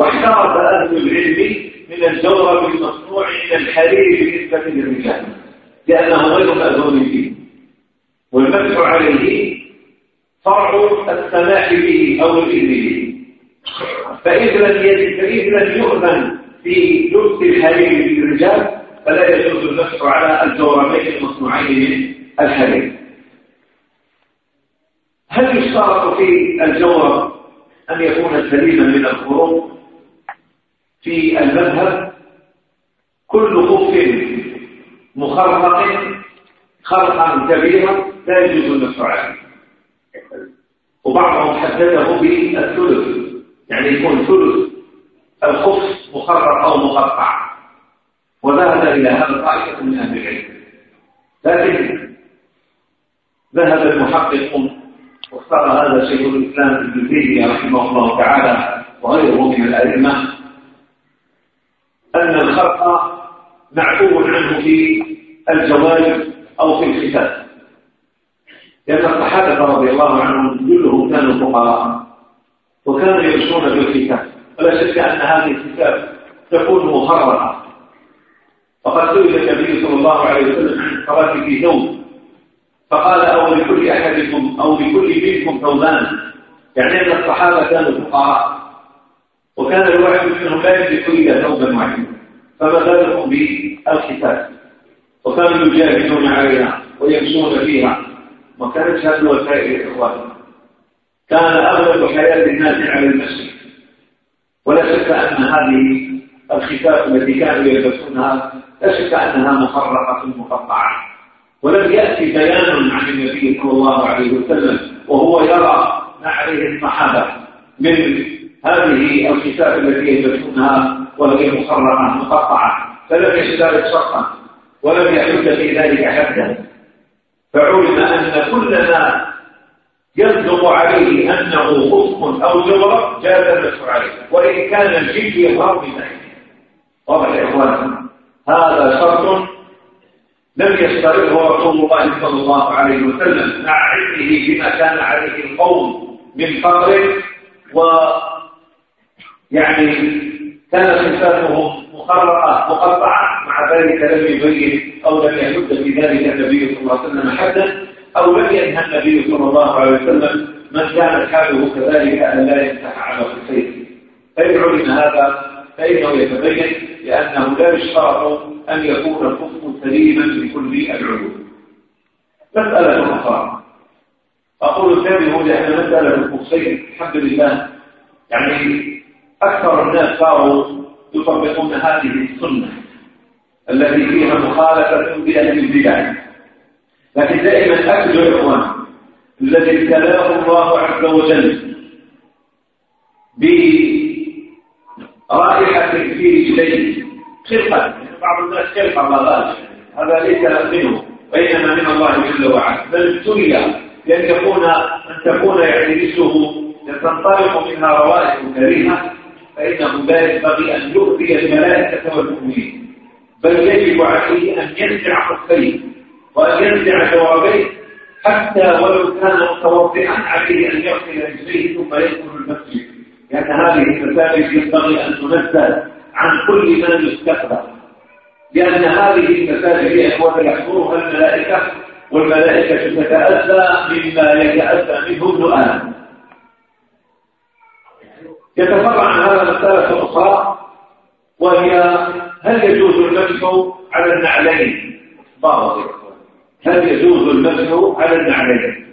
واختار أهل العلم من الجورب المصنوع إلى الحرير بالنسبة للرجال لأنه غير مأذون فيه والمسح عليه فرع السماح به أو الإذن به فإذا لم يؤذن في لبس الحرير للرجال فلا يجوز المسح على الجوربين المصنوعين من الحرير هل يشترط في الجورب أن يكون سليما من الخروج؟ في المذهب كل خف مخرق خرقا كبيرا لا يجوز النفع عليه. وبعضهم حدده بالثلث يعني يكون ثلث الخف مخرق أو مقطع. وذهب إلى هذا طائفة من أهل العلم. لكن ذهب المحقق واختار هذا شيخ الإسلام ابن تيمية رحمه الله تعالى وغيره من الأئمة أن الخطأ معفو عنه في الجواز أو في الختاب لأن الصحابة رضي الله عنهم كلهم كانوا فقراء وكانوا يمشون بالختاب ولا شك أن هذه الكتاب تكون مخرقة وقد سئل النبي صلى الله عليه وسلم عن في ثوب. فقال أو لكل أحدكم أو لكل منكم ثوبان. يعني أن الصحابة كانوا فقراء. وكان الواحد منهم لا يملك ثوبا واحدا فبذلهم بالختان وكانوا يجاهدون عليها ويمشون فيها. وكانت هذه الوسائل اخواننا كان أغلب حياة الناس على المسجد. ولا شك أن هذه الخفاف التي كانوا يلبسونها لا شك أنها مفرقه مقطعة. ولم يأتي بيان عن النبي صلى الله عليه وسلم وهو يرى ما المحبة من هذه الكتاب التي يجدونها وهي مصرحة مقطعة فلم يجد شرطا ولم يحد في ذلك حدا. فعلم أن كل ما يصدق عليه أنه خصم أو جبر جاز المسح عليه وإن كان الجد يظهر بذلك واضح يا إخواننا هذا شرط لم يسترده رسول الله صلى الله عليه وسلم مع علمه بما كان عليه القوم من فقر و يعني كان خلافهم مخرقة مقطعة مع ذلك لم يبين أو لم يعد في ذلك النبي صلى الله عليه وسلم حدا أو لم ينهى النبي صلى الله عليه وسلم من كان حاله كذلك أن لا يمسح على خفيه فإن علم هذا فإنه يتبين لأنه لا يشترط أن يكون الخف سليما بكل العلوم. مسألة أخرى. أقول الثاني هو لأن مسألة الخفين الحمد لله. يعني أكثر الناس صاروا يطبقون هذه السنة التي فيها مخالفة بأهل البدع. لكن دائما أكل الإخوان الذي ابتلاه الله عز وجل برائحة في رجليه خلقة بعض الناس خلقة ما هذا ليس منه بينما من الله جل وعلا. بل ابتلي بأن يكون أن تكون يعني رسله تنطلق منها روائح كريهة. فإنه لا ينبغي أن يؤذي الملائكة والمؤمنين. بل يجب عليه أن ينزع خفيه وأن ينزع جوابيه حتى ولو كان متوضئا عليه أن يغسل رجليه ثم يدخل المسجد. لأن هذه المساجد ينبغي أن تنزل عن كل من يستقبل. لأن هذه المساجد يا إخوة يحضرها الملائكة والملائكة تتأذى مما يتأذى منه ابن يتفرع عن هذا مسألة أخرى وهي هل يجوز المسح على النعلين؟ باطل هل يجوز المسح على النعلين؟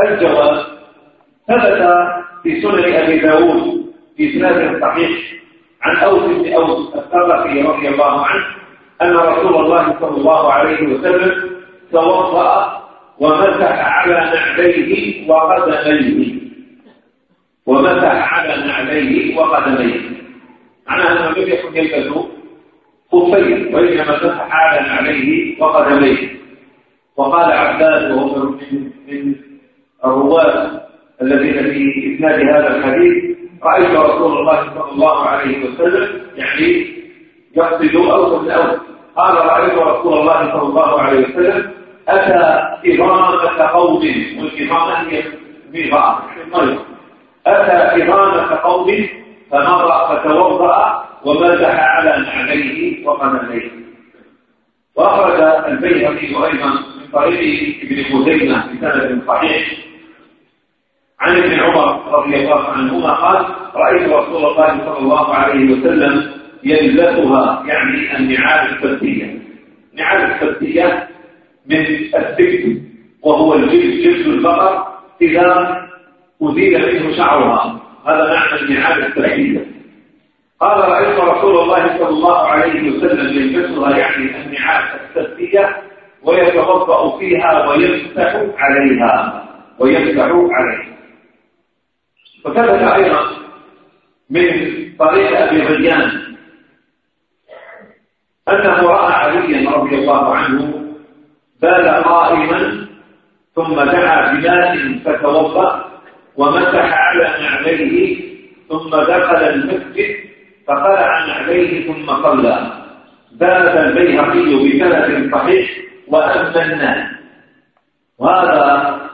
الجواب ثبت في سنن أبي داود في سنة صحيح عن أوس بن أوس الثقفي رضي الله عنه أن رسول الله صلى الله عليه وسلم توضأ ومسح على نعليه وقدميه ومسح على نعليه وقدميه عن أنه لم يكن يلبس خفين وإنما مسح على نعليه وقدميه وقال عباس وهو من من الرواة الذين في إسناد هذا الحديث رأيت رسول الله صلى الله عليه وسلم يعني يقصد أوس الأوس قال رأيت رسول الله صلى الله عليه وسلم أتى إمامة قوم والإمامة هي ميغاء أتى كرامة قوم فنظر فتوضأ ومزح على نعليه وقدميه وأخرج البيهقي أيضا من طريق ابن خزيمة بسند صحيح. عن ابن عمر رضي الله عنهما قال رأيت رسول الله صلى الله عليه وسلم يلبسها يعني النعال الفردية نعال الفردية من السبت وهو الجلد جلد البقر إذا أزيل منه شعرها. هذا معنى الميعاد التحديد قال رأيت رسول الله صلى الله عليه وسلم يلبسها يعني الميعاد التسلية ويتوضأ فيها ويمسح عليها. ويمسح عليها. وثبت أيضا من طريق أبي غيان أنه رأى عليا رضي الله عنه بال قائما ثم دعا بماء فتوضأ ومسح على نعليه ثم دخل المسجد فقلع نعليه ثم صلى. ذهب البيهقي بثلاث صحيح وأما الناس. وهذا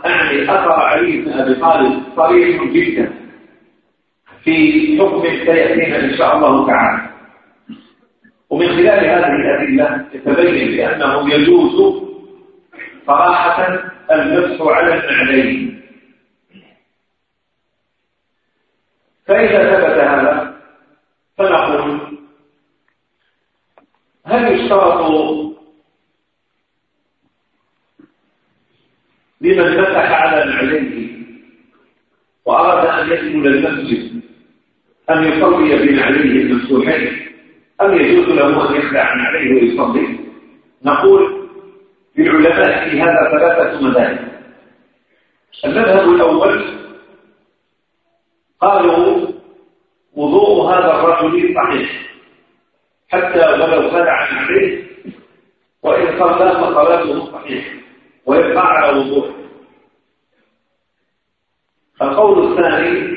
أعني أثر علي بن أبي طالب صريح جدا في حكم سيأتينا إن شاء الله تعالى. ومن خلال هذه الأدلة يتبين بأنه يجوز صراحة المسح على النعلين فإذا ثبت هذا فنقول هل يشترط لمن فتح على العلم وأراد أن يدخل المسجد أن يصلي بنعليه المفتوحين أم يجوز له أن يخلع عن عليه ويصلي؟ نقول للعلماء في هذا ثلاثة مذاهب. المذهب الأول قالوا وضوء هذا الرجل صحيح. حتى ولو خلع عليه وإن صلى فصلاته صحيحة ويبقى على وضوء القول الثاني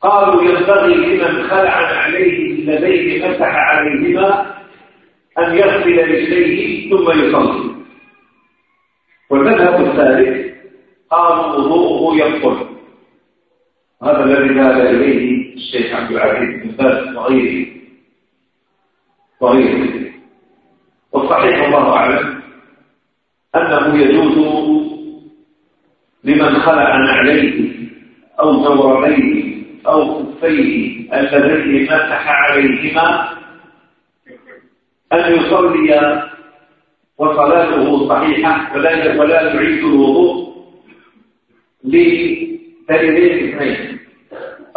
قالوا ينبغي لمن خلع عليه لديه مسح عليهما أن يغسل رجليه ثم يصلي. والمذهب الثالث قالوا وضوءه ينقل. هذا الذي ذهب إليه الشيخ عبد العزيز بن باز وغيره وغيره والصحيح الله أعلم أنه يجوز لمن خلع نعليه أو جوربيه أو خفيه اللذين مسح عليهما أن يصلي وصلاته صحيحة ولا يعيد الوضوء فلذلك اثنين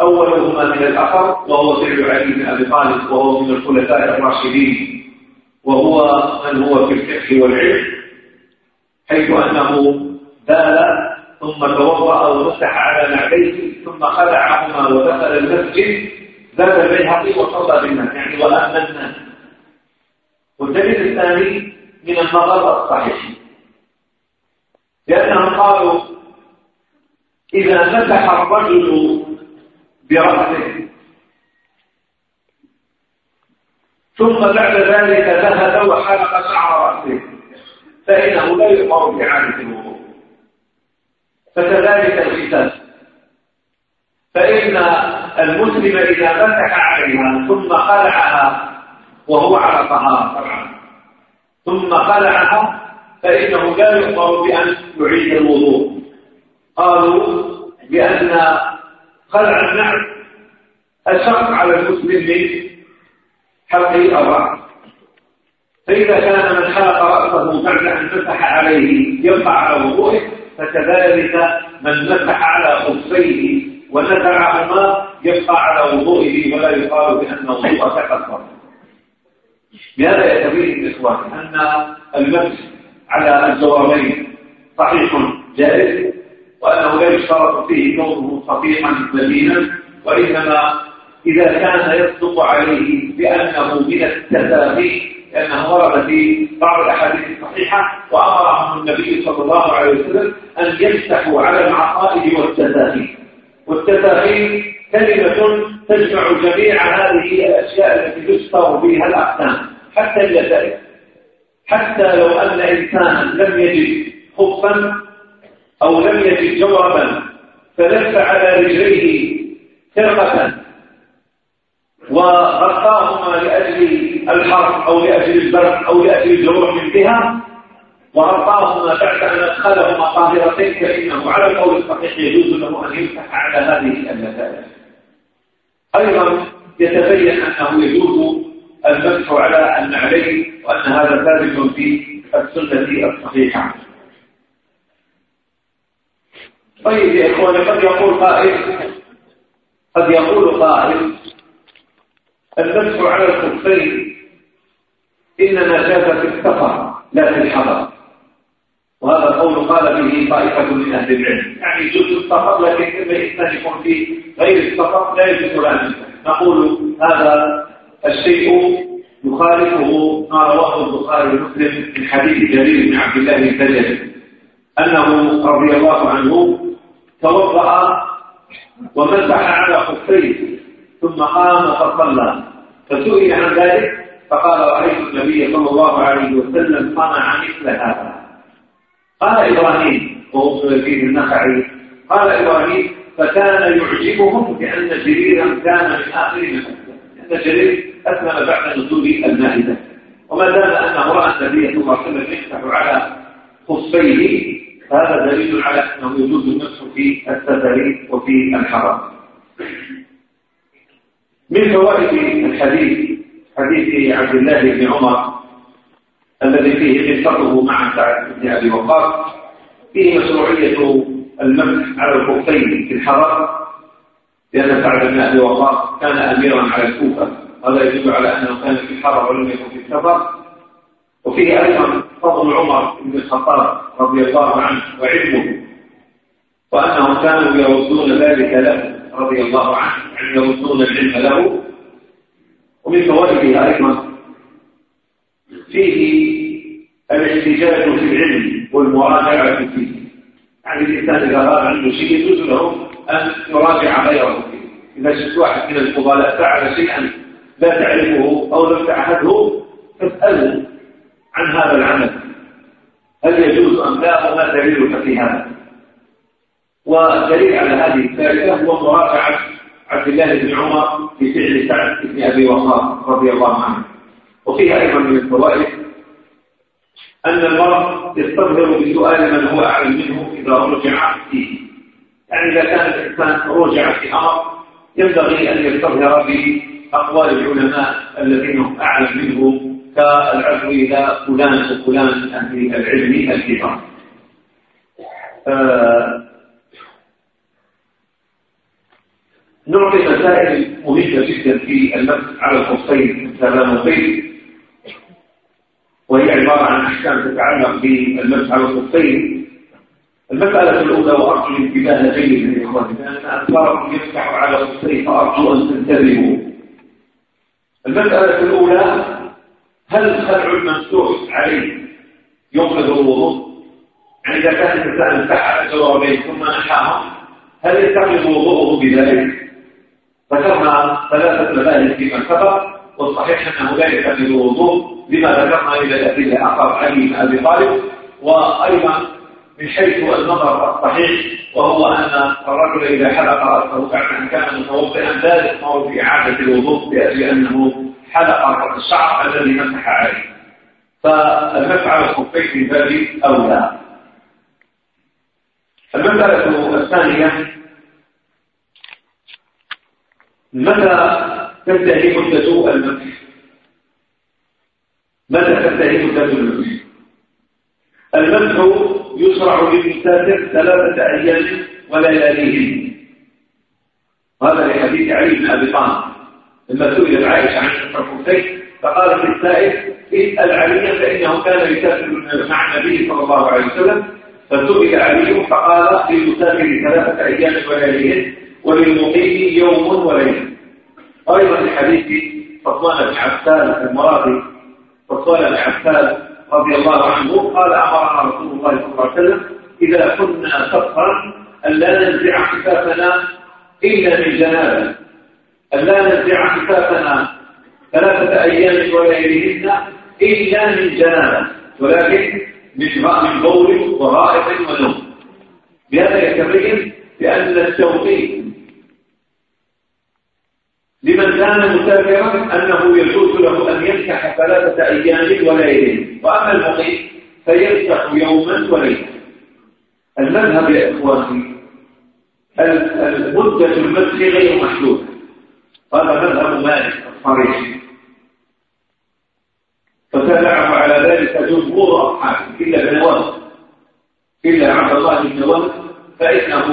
أولهما من الأخر وهو فعل علي بن أبي طالب وهو من الخلفاء الراشدين وهو من هو في الفقه والعلم حيث أنه بال ثم توضأ ومسح على نعليه ثم خلعهما ودخل المسجد ذات البيهقي وصلى بالناس يعني وأمن الناس والدليل الثاني من النظر الصحيح. لأنهم قالوا إذا فتح الرجل برأسه ثم بعد ذلك ذهب وحلق شعر رأسه فإنه لا يؤمر بإعادة الوضوء فكذلك الختان فإن المسلم إذا فتح عليها ثم خلعها وهو على طهارة طبعا. ثم خلعها فإنه لا يؤمر بأن يعيد الوضوء. قالوا بأن خلع النعم أشق على المسلم من حق الرأس فإذا كان من حلق رأسه بعد أن مسح عليه يبقى على وضوئه فكذلك من مسح على خفيه ونزعهما يبقى على وضوئه ولا يقال بأن وضوء تكفر لهذا يتبين الإخوان أن المسح على الجوابين صحيح جائز؟ وأنه لا يشترط فيه كونه صفيحا ذليلا وإنما إذا كان يصدق عليه بأنه من التسامي لأنه ورد في بعض الأحاديث الصحيحة وأمرهم النبي صلى الله عليه وسلم أن يفتحوا على العقائد والتسامي والتسامي كلمة تجمع جميع هذه الأشياء التي تشتر بها الأقدام حتى اليسائل حتى لو أن إنسانا لم يجد خبزا أو لم يجد جوابا فلف على رجليه فرقة. وغطاهما لأجل الحرب أو لأجل البرد أو لأجل الجوع من بها وغطاهما بعد أن أدخلهما قاهرتين فإنه على القول الصحيح يجوز له أن يمسح على هذه النتائج. أيضا يتبين أنه يجوز المسح على النعلين وأن هذا ثابت في السنة الصحيحة. طيب يا إخواني قد يقول قائل قد يقول قائل المسح على الخفين إنما جاز في السفر لا في الحضر. وهذا القول قال به طائفة من أهل العلم. يعني يجوز السفر لكن إما إنسان في غير السفر لا يجوز أن نقول هذا الشيء يخالفه ما رواه البخاري ومسلم من حديث جرير بن عبد الله بن أنه رضي الله عنه فوضع ومسح على خفيه ثم قام فصلى. فسئل عن ذلك فقال رأيت النبي صلى الله عليه وسلم صنع مثل هذا. قال إبراهيم وهو فيه النخعي قال إبراهيم فكان يعجبهم بأن جريرا كان من آخر مسجد لأن جرير أثمن بعد نزول المائدة. وما دام أنه رأى النبي صلى الله عليه وسلم يفتح على خفيه هذا دليل على أنه يجوز النفس في السفر وفي الحرام. من فوائد الحديث حديث عبد الله بن عمر الذي فيه قصته مع سعد بن أبي وقاص. فيه مشروعية المسح على الخفين في الحرام لأن سعد بن أبي وقاص كان أميرا على الكوفة. هذا يدل على أنه كان في الحرم ولم يكن في السفر. وفيه أيضا فضل عمر بن الخطاب رضي الله عنه وعلمه وأنهم كانوا يردون ذلك له رضي الله عنه يعني عند يردون العلم له ومن فوائدها أيضا. فيه الاحتجاج في العلم والمراجعة فيه. يعني الإنسان إذا رأى عنده شيء يجوز له أن يراجع غيره فيه. إذا شفت واحد من الفضلاء فعل شيئا لا تعرفه أو لم تعهده فاسأله. عن هذا العمل. هل يجوز أم لا؟ وما دليلك في هذا؟ والدليل على هذه الثالثة هو مراجعة عبد الله بن عمر في فعل سعد بن أبي وقاص رضي الله عنه. وفيها أيضا من الفوائد أن المرض يستظهر بسؤال من هو أعلم منه إذا رجع فيه. يعني إذا كان الإنسان رجع في أمر ينبغي أن يستظهر بأقوال العلماء الذين هم أعلم منه كالعشر إلى فلان وفلان من أهل العلم الكبار. نعطي مسائل مهمة جدا في المسجد على الخفين سلام البيت وهي عبارة عن أحكام تتعلق بالمسح على الخفين المسألة الأولى وأرجو الانتباه جيدا من إخواننا أن أكثركم يفتحوا على الخفين فأرجو أن تنتبهوا. المسألة الأولى هل الخلع الممسوح عليه ينقذ الوضوء يعني إذا كان الإنسان فعل جوابين ثم نحاها هل يستقيم وضوءه بذلك؟ ذكرنا ثلاثة مذاهب فيما سبق والصحيح أنه لا يستقيم الوضوء لما ذكرنا إلى الاسئله أخر علي بن أبي طالب وأيضا من حيث النظر الصحيح وهو أن الرجل إذا حلق رأسه فعلا كان متوضئا لا يسمع في إعادة الوضوء لأجل أنه حلق الشعر الذي مسح عليه. فالمسح على من في باب أولى. المسألة الثانية متى تنتهي مدة المسح؟ متى تنتهي مدة المسح؟ المسح يشرع للمسافر ثلاثة أيام ولياليهن وهذا لحديث علي بن أبي طالب. لما سئلت عائشة عن الحسين فقالت للسائل اسأل عليا فإنه كان يسافر مع النبي صلى الله عليه وسلم. فسئل علي فقال للمسافر ثلاثة أيام ولياليين وللمقيم يوم وليلة. أيضا الحديث فصال بن عفان المراضي فصال بن عفان رضي الله عنه قال أمرنا رسول الله صلى الله عليه وسلم إذا كنا سفرا أن لا ننزع حسابنا إلا من جنابة. ألا نزع كتابنا ثلاثة أيام وليلهن إلا من جنابة ولكن من من بول ورائق ونوم. بهذا يتبين بأن التوقيت لمن كان مسافرا أنه يجوز له أن يمسح ثلاثة أيام وليلين وأما المقيم فيمسح يوما وليلا المذهب يا إخواني المدة المسح غير محدودة قال مذهب مالك الصريح فتابعه على ذلك جمهور أصحابه إلا بن وهب. إلا عبد الله بن وهب فإنه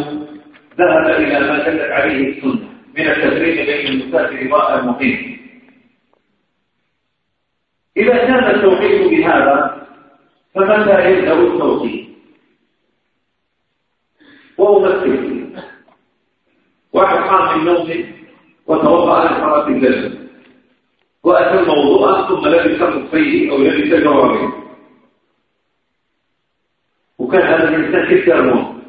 ذهب إلى ما دلت عليه السنة من التفريق بين المسافر والمقيم. إذا كان التوقيت بهذا فمتى يبدأ التوقيت وأمثل واحد قام من نومه وتوقع عن حرارة الجنة وأتى الموضوع ثم لبس خفيه أو لبس جوابه وكان هذا من كيف الترمون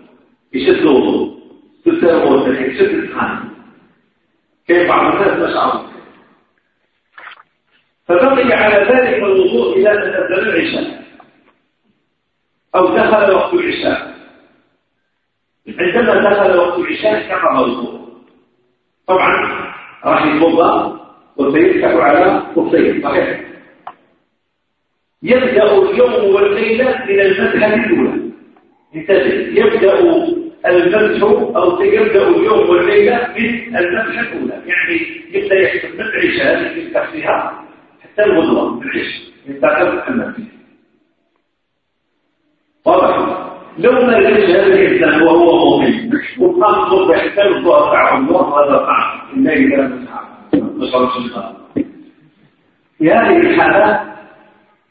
يشد الوضوء كيف يرمون يشد الإسخان كيف بعض الناس مش فبقي على ذلك الوضوء إلى أن تبدأ العشاء أو دخل وقت العشاء عندما دخل وقت العشاء كما الوضوء طبعا راح الله وسيفتح على قصير صحيح يبدأ اليوم والليلة من المسحة الأولى۔ انتبه يبدأ المسح أو يبدأ اليوم والليلة من المسحة الأولى۔ يعني يبدأ يحسب من العشاء التي يفتح فيها حتى الغدوة العشاء يبدا تعتبر المسح واضح۔ لما يجد هذا وهو مؤمن وقصد يحترف رفعه الله رفعه الله ما نسأل الله في هذه الحالة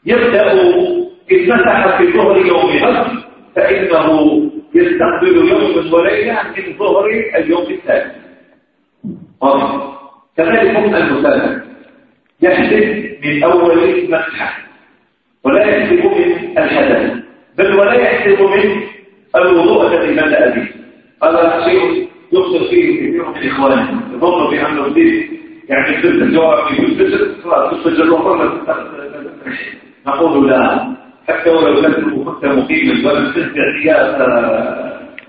يبدأ إن مسح في ظهر يوم غد فإنه يستقبل يوم وليلة من ظهر اليوم الثاني. كذلك هم المسلم يحدث من أول مسحة ولا يحدث من الحدث. بل ولا يحسب من الوضوء الذي بدأ به هذا شيء يقصد فيه كثير من إخوانه يظن في أنه يعني الزبدة الجواب في الزبدة خلاص تسجل له نقول لا حتى ولو لم كنت مقيما ولم تزدع سياسة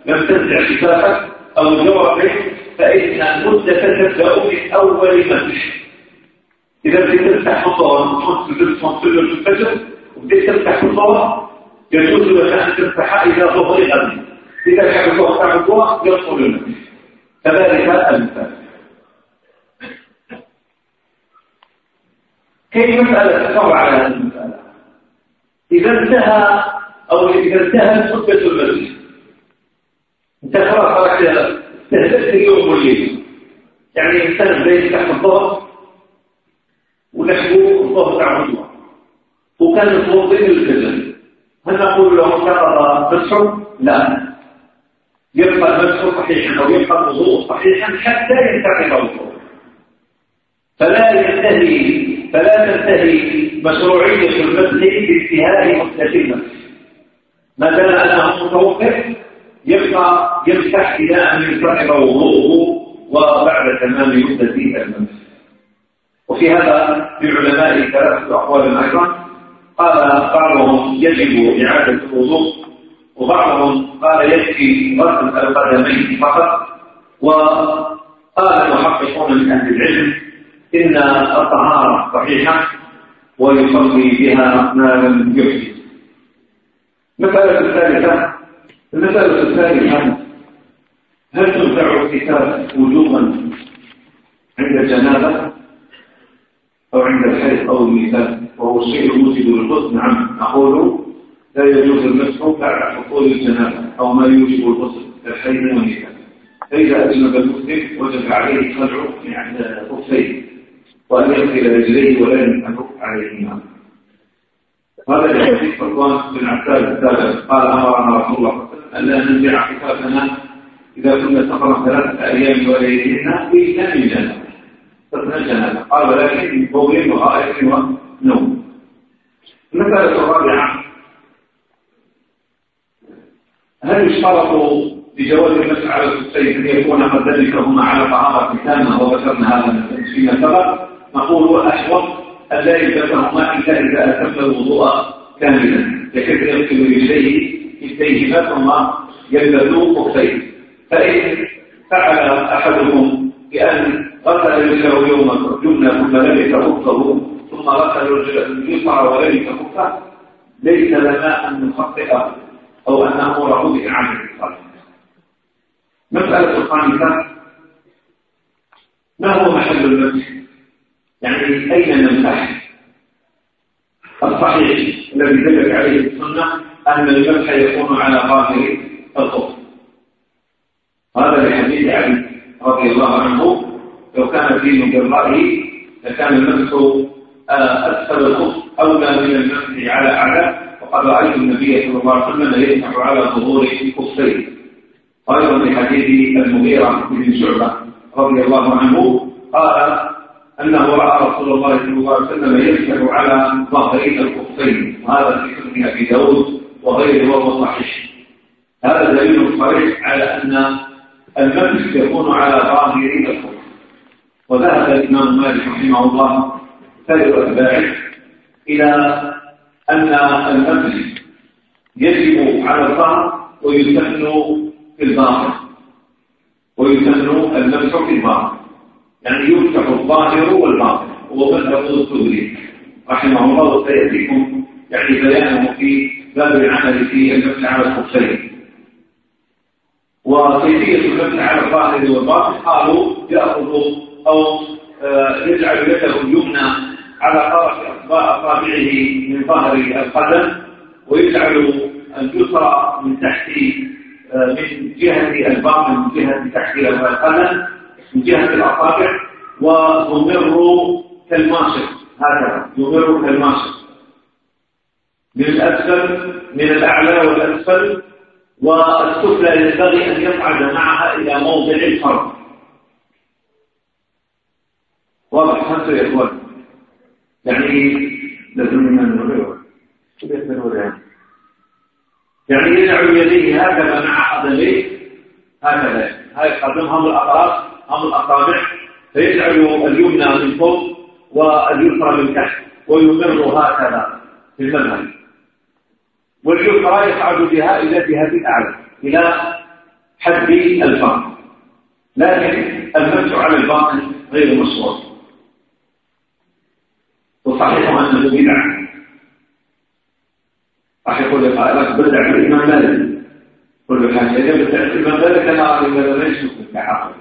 لم تزدع كتابك أو الجواب فإن المدة تبدأ من أول فجر إذا بدأت تفتح خطوة وتحط في الفجر وبدأت تفتح خطوة يجوز لك أن تفتح إلى ظهر أبنه إذا كان الوقت عن يدخل المسجد كذلك المثال كيف مسألة تقع على هذه المسألة؟ إذا انتهى أو إذا انتهت مدة المسجد انتهى خلاص استهدفت اليوم والليل. يعني إنسان زي تحت الظهر ونحبوه الظهر تعبدوه وكان متوضئ للكذب هل نقول له شرط بالصدق؟ لا. يبقى النفس صحيحا أو يبقى الوضوء صحيحا حتى ينتقل الوضوء. فلا ينتهي فلا تنتهي مشروعية المسجد بانتهاء مختلف المسجد ما دام أنه متوقف يبقى يمسح إلى أن ينتهي وضوءه وبعد تمام يبدأ فيه المسجد وفي هذا للعلماء ثلاثة أقوال أيضا قال بعضهم يجب إعادة الوضوء وبعضهم قال يكفي غسل القدمين فقط. وقال المحققون من أهل العلم إن الطهارة صحيحة ويصلي بها ما لم يحدث. المسألة الثالثة المسألة الثالثة هل تنفع الكتاب وجوبا عند الجنابة أو عند الحيض أو الميثاق؟ وهو الشيء الموجب للغسل عنه نقول لا يجوز المسح بعد حصول الجنابة أو ما يوجب الغسل كالحيض والنفاس فإذا اجنب المسلم وجب عليه خلع عند خفيه وأن يغسل رجليه ولا يمسح عليهما. هذا الحديث فرقان بن عسال الثالث قال أمرنا رسول الله أن لا ننزع حسابنا إذا كنا سفرا ثلاثة أيام وليلهن في من جنابة فاستنى الجنابة قال ولكن من قول نوم المسألة الرابعة هل يشترط لجواز المسعى على الخفين أن يكون قد ذلكهما على طهارة تامه وذكرنا هذا فيما سبق نقول والأحوط ألا يلبسهما إلا إذا أتم الوضوء كاملا لكي يغسل رجليه كفيهما ثم يلبسوا خفيه فإن فعل أحدهم بأن غسل رجله يوما جملة ثم لم خفه ثم رسلوا يصنع ولم كفا ليس لنا أن نخطئ أو أن نأمره بإعادة الصلاة مسألة الخامسة. ما هو محل المسح؟ يعني أين نمسح؟ الصحيح الذي دلت عليه السنة أن المسح يكون على ظاهر الخط هذا لحديث علي رضي الله عنه. لو كان في مجرائه لكان المسح أكثر الخف أولى من المسح على أعلى؟ وقد رأيت النبي صلى الله عليه وسلم يمسح على ظهور الخفين أيضا حديث المغيرة بن شعبة رضي الله عنه قال أنه رأى رسول الله صلى الله عليه وسلم يمسح على ظهرين الخفين وهذا في سنة أبي داود وغيره وهو صحيح. هذا دليل صريح على أن المسح يكون على ظاهرين الخف وذهب الإمام مالك رحمه الله تجربة إلى أن المبني يجب على الظهر ويسن في الباطن. ويسن المسح في الباطن. يعني يفتح الظاهر والباطن. وهو مذهب الصدري رحمه الله سيأتيكم. يعني بيانه في باب العمل في المبني على الخفين وكيفية المبني على الظاهر والباطن؟ قالوا يأخذ أو آه، يجعل يده اليمنى على طرف أصابعه من ظهر القدم ويجعل اليسرى من تحت آه، من جهة الباطن من جهة تحت القدم من جهة الأصابع ويمر كالماشط هذا يمر كالماشط. من الأسفل من الأعلى والأسفل والسفلى ينبغي أن يصعد معها إلى موضع الفرد واضح خمسة يا إخوان. يعني يدعو يديه هكذا مع قدميه هكذا هاي قدم هم الأطراف هم الأصابع فيجعل اليمنى من فوق واليسرى من تحت ويمر هكذا في المذهب واليسرى يصعد بها إلى جهة الأعلى إلى حد الفرق لكن المسح على الباطن غير مشروع وصحيح أنه بدعة صحيح لقائلك بدع الإمام مالك كل حاجة يجب الإمام مالك لا أعلم لا يشوف التحقق.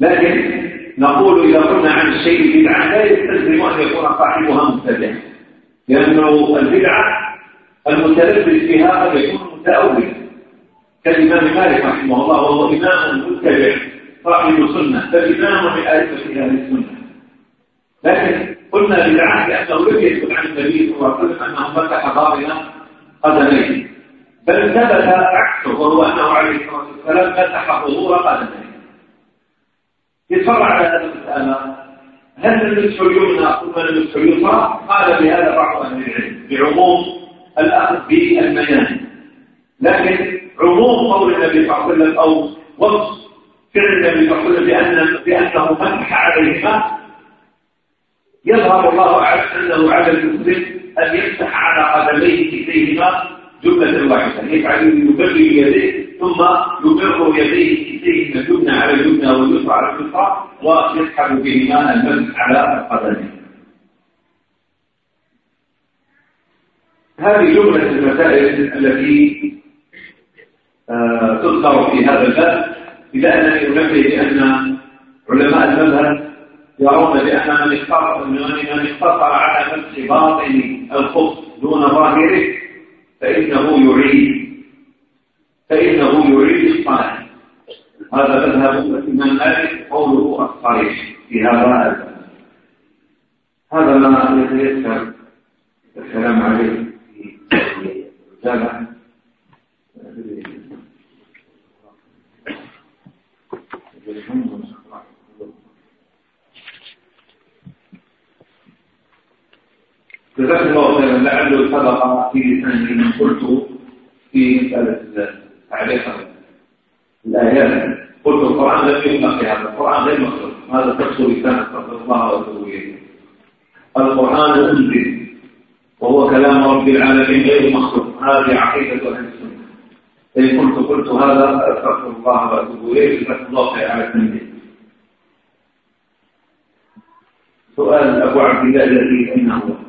لكن نقول إذا قلنا عن الشيء بدعة لا يستلزم أن يكون صاحبها مبتدع. لأنه البدعة المتلبس بها قد يكون متأول. كالإمام مالك رحمه الله وهو إمام متبع صاحب سنة فالإمام من آلة في أهل السنة. لكن قلنا بدعة لأنه لم عن النبي صلى الله عليه وسلم أنه فتح ضامنا قدميه بل ثبت عكسه وهو أنه عليه الصلاة والسلام فتح حضور قدميه يتفرع على هذا المسألة هل المسح اليمنى قبل المسح اليسرى؟ قال بهذا بعض أهل العلم. بعموم الأخذ بالمنان لكن عموم قول النبي صلى الله عليه وسلم أو وصف فعل النبي صلى الله عليه وسلم بأنه فتح عليهما يظهر الله عنه على المسلم أن يفتح على قدميه كتيهما جملة واحدة. يفعل يبرر يديه ثم يبرر يديه كتيهما جبنى على جبنى واليسرى على اليسرى ويسحب بهما المسح على القدمين هذه جملة المسائل التي آه، تذكر في هذا الباب إلا أنني أنبه لأن علماء المذهب يرون بأن من اقتصر على نفس باطن الخبز دون ظاهره فإنه يعيد فإنه يعيد الصالح هذا مذهب الإمام مالك قوله الصريح في هذا هذا ما يتيسر. الكلام عليه في الجامعة جزاك الله خيرا. لعله سبق في لسان من قلت في مسألة تعليق الايات قلت القرآن لا يخلق هذا القرآن غير مخلوق هذا تقصد لسان قبل الله ورسوله القرآن أنزل وهو كلام رب العالمين غير مخلوق هذه عقيدة أهل السنة. إن كنت قلت هذا أستغفر الله وأتوب إليه. جزاك الله خيرا. على سنه سؤال أبو عبد الله الذي إنه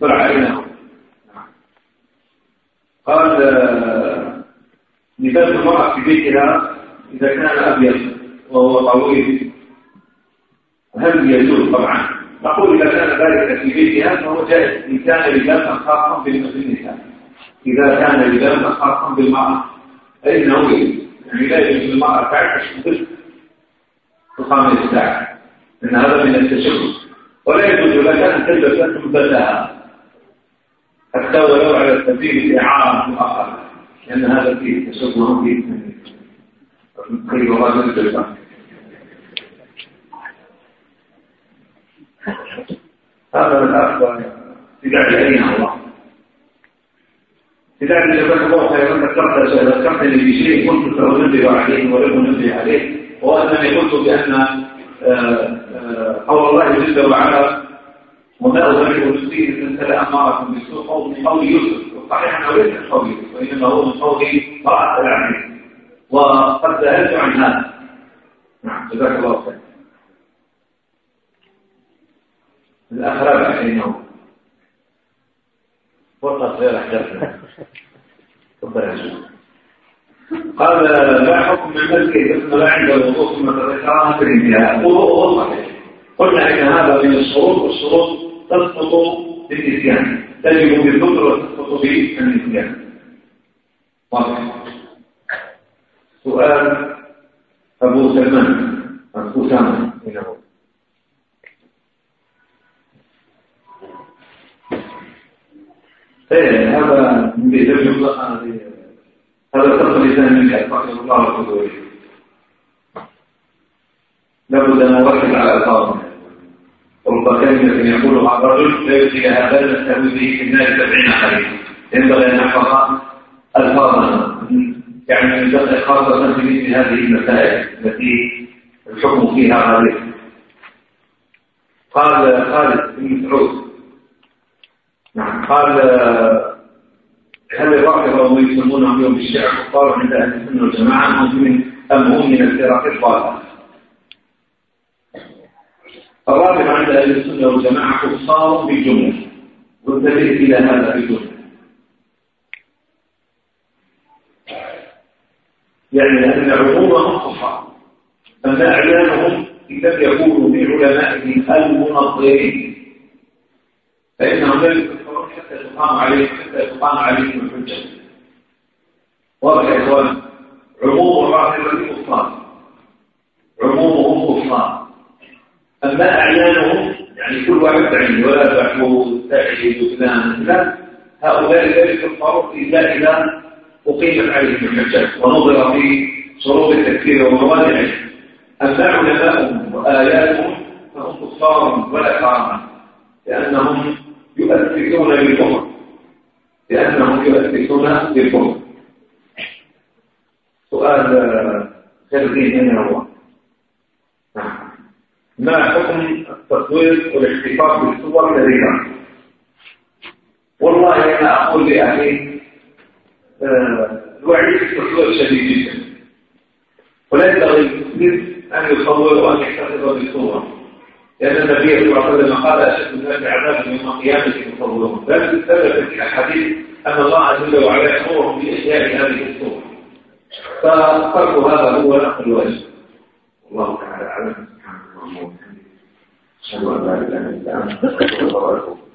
برعينه قال نزلت المرأة في بيتها إذا كان أبيض وهو طويل. هل يجوز؟ طبعا. نقول إذا كان ذلك في بيتها فهو جائز. إن كان لباسا خاصا بالنساء إذا كان لباسا خاصا بالمرأة. فإنه يعني لا يجوز المرأة تعكس الظل تقام الساعة لأن هذا من التشبه. ولا يجوز لك أن تلبس أنت بدلها. حتى ولو على سبيل الإعارة فأقل لأن هذا فيه تشبه فيه كل الله الجزء هذا من أفضل ابتداء إلينا الله. اذا لجبال الله خيرا ذكرت ذكرتني بشيء كنت سأنبه عليه ولم أنبه عليه وأنني قلت بأن آه، آه، قول الله جل وعلا وما أدرك فيه من سلام معكم بسوء قول قول يوسف. والصحيح أنه ليس من قول يوسف وإنما هو من قول بعض العلم وقد ذهبت عن هذا. نعم جزاك الله خير. الأخ رابع حينه فرصة صغيرة حجرتنا تفضل يا شيخ. قال لا حكم الملك إذا لا عند الوضوء ثم تذكرها في الانتهاء؟ قلنا إن هذا من الشروط والشروط تسقط بالنسيان تجب بالقدرة تسقط بالنسيان واضح سؤال أبو سلمان عن أسامة هذا من الله هذا خط لسان من الله الله لابد أن نركز على الألفاظ وكلمة يقولها الرجل لا يدري هذا نستهوي به في النار سبعين عليه ينبغي أن نحفظ ألفاظنا يعني ينبغي خاصة في مثل هذه المسائل التي الحكم فيها عليه. قال خالد بن مسعود. نعم. قال هل الرافضة يسمونهم يوم الشعر قالوا عند أهل السنة والجماعة أم هم من الفرق الضالة؟ الرابع عند أهل السنة والجماعة كفار بالجملة. وانتبه إلى هذا بالجملة يعني أن عمومهم كفار أما أعيانهم إن لم يكونوا من علمائهم المنظرين. فإنهم لم يكفرون حتى تقام عليهم حتى تقام عليهم الحجة. واضح يا إخوان؟ عموم الرافضة كفار عمومهم كفار. أما أعيانهم؟ يعني كل واحد بعيد ولا بحوث تأشيد فلان لا. هؤلاء لا يكفروا إلا إذا أقيمت عليهم الحجة ونظر في شروط التكفير وموانعه أما علماؤهم وآياتهم فهم كفار ولا كرامة لأنهم يؤثرون بالكفر. لأنهم يؤثرون بالكفر. سؤال خير هنا هو. ما حكم التصوير والاحتفاظ بالصور لدينا والله أنا أقول يعني، لاهلي الوعي في التصوير شديد جدا. ولا ينبغي أن يصور وأن يحتفظ بالصور. لأن النبي صلى الله عليه وسلم قال اشد الناس عذابا يوم قيامه يصورون بل ثبت في الأحاديث أن الله عز وجل يأمرهم باشياء هذه الصور. ففرق هذا هو نقل الوجه والله تعالى أعلم. محمد صلى الله عليه وسلم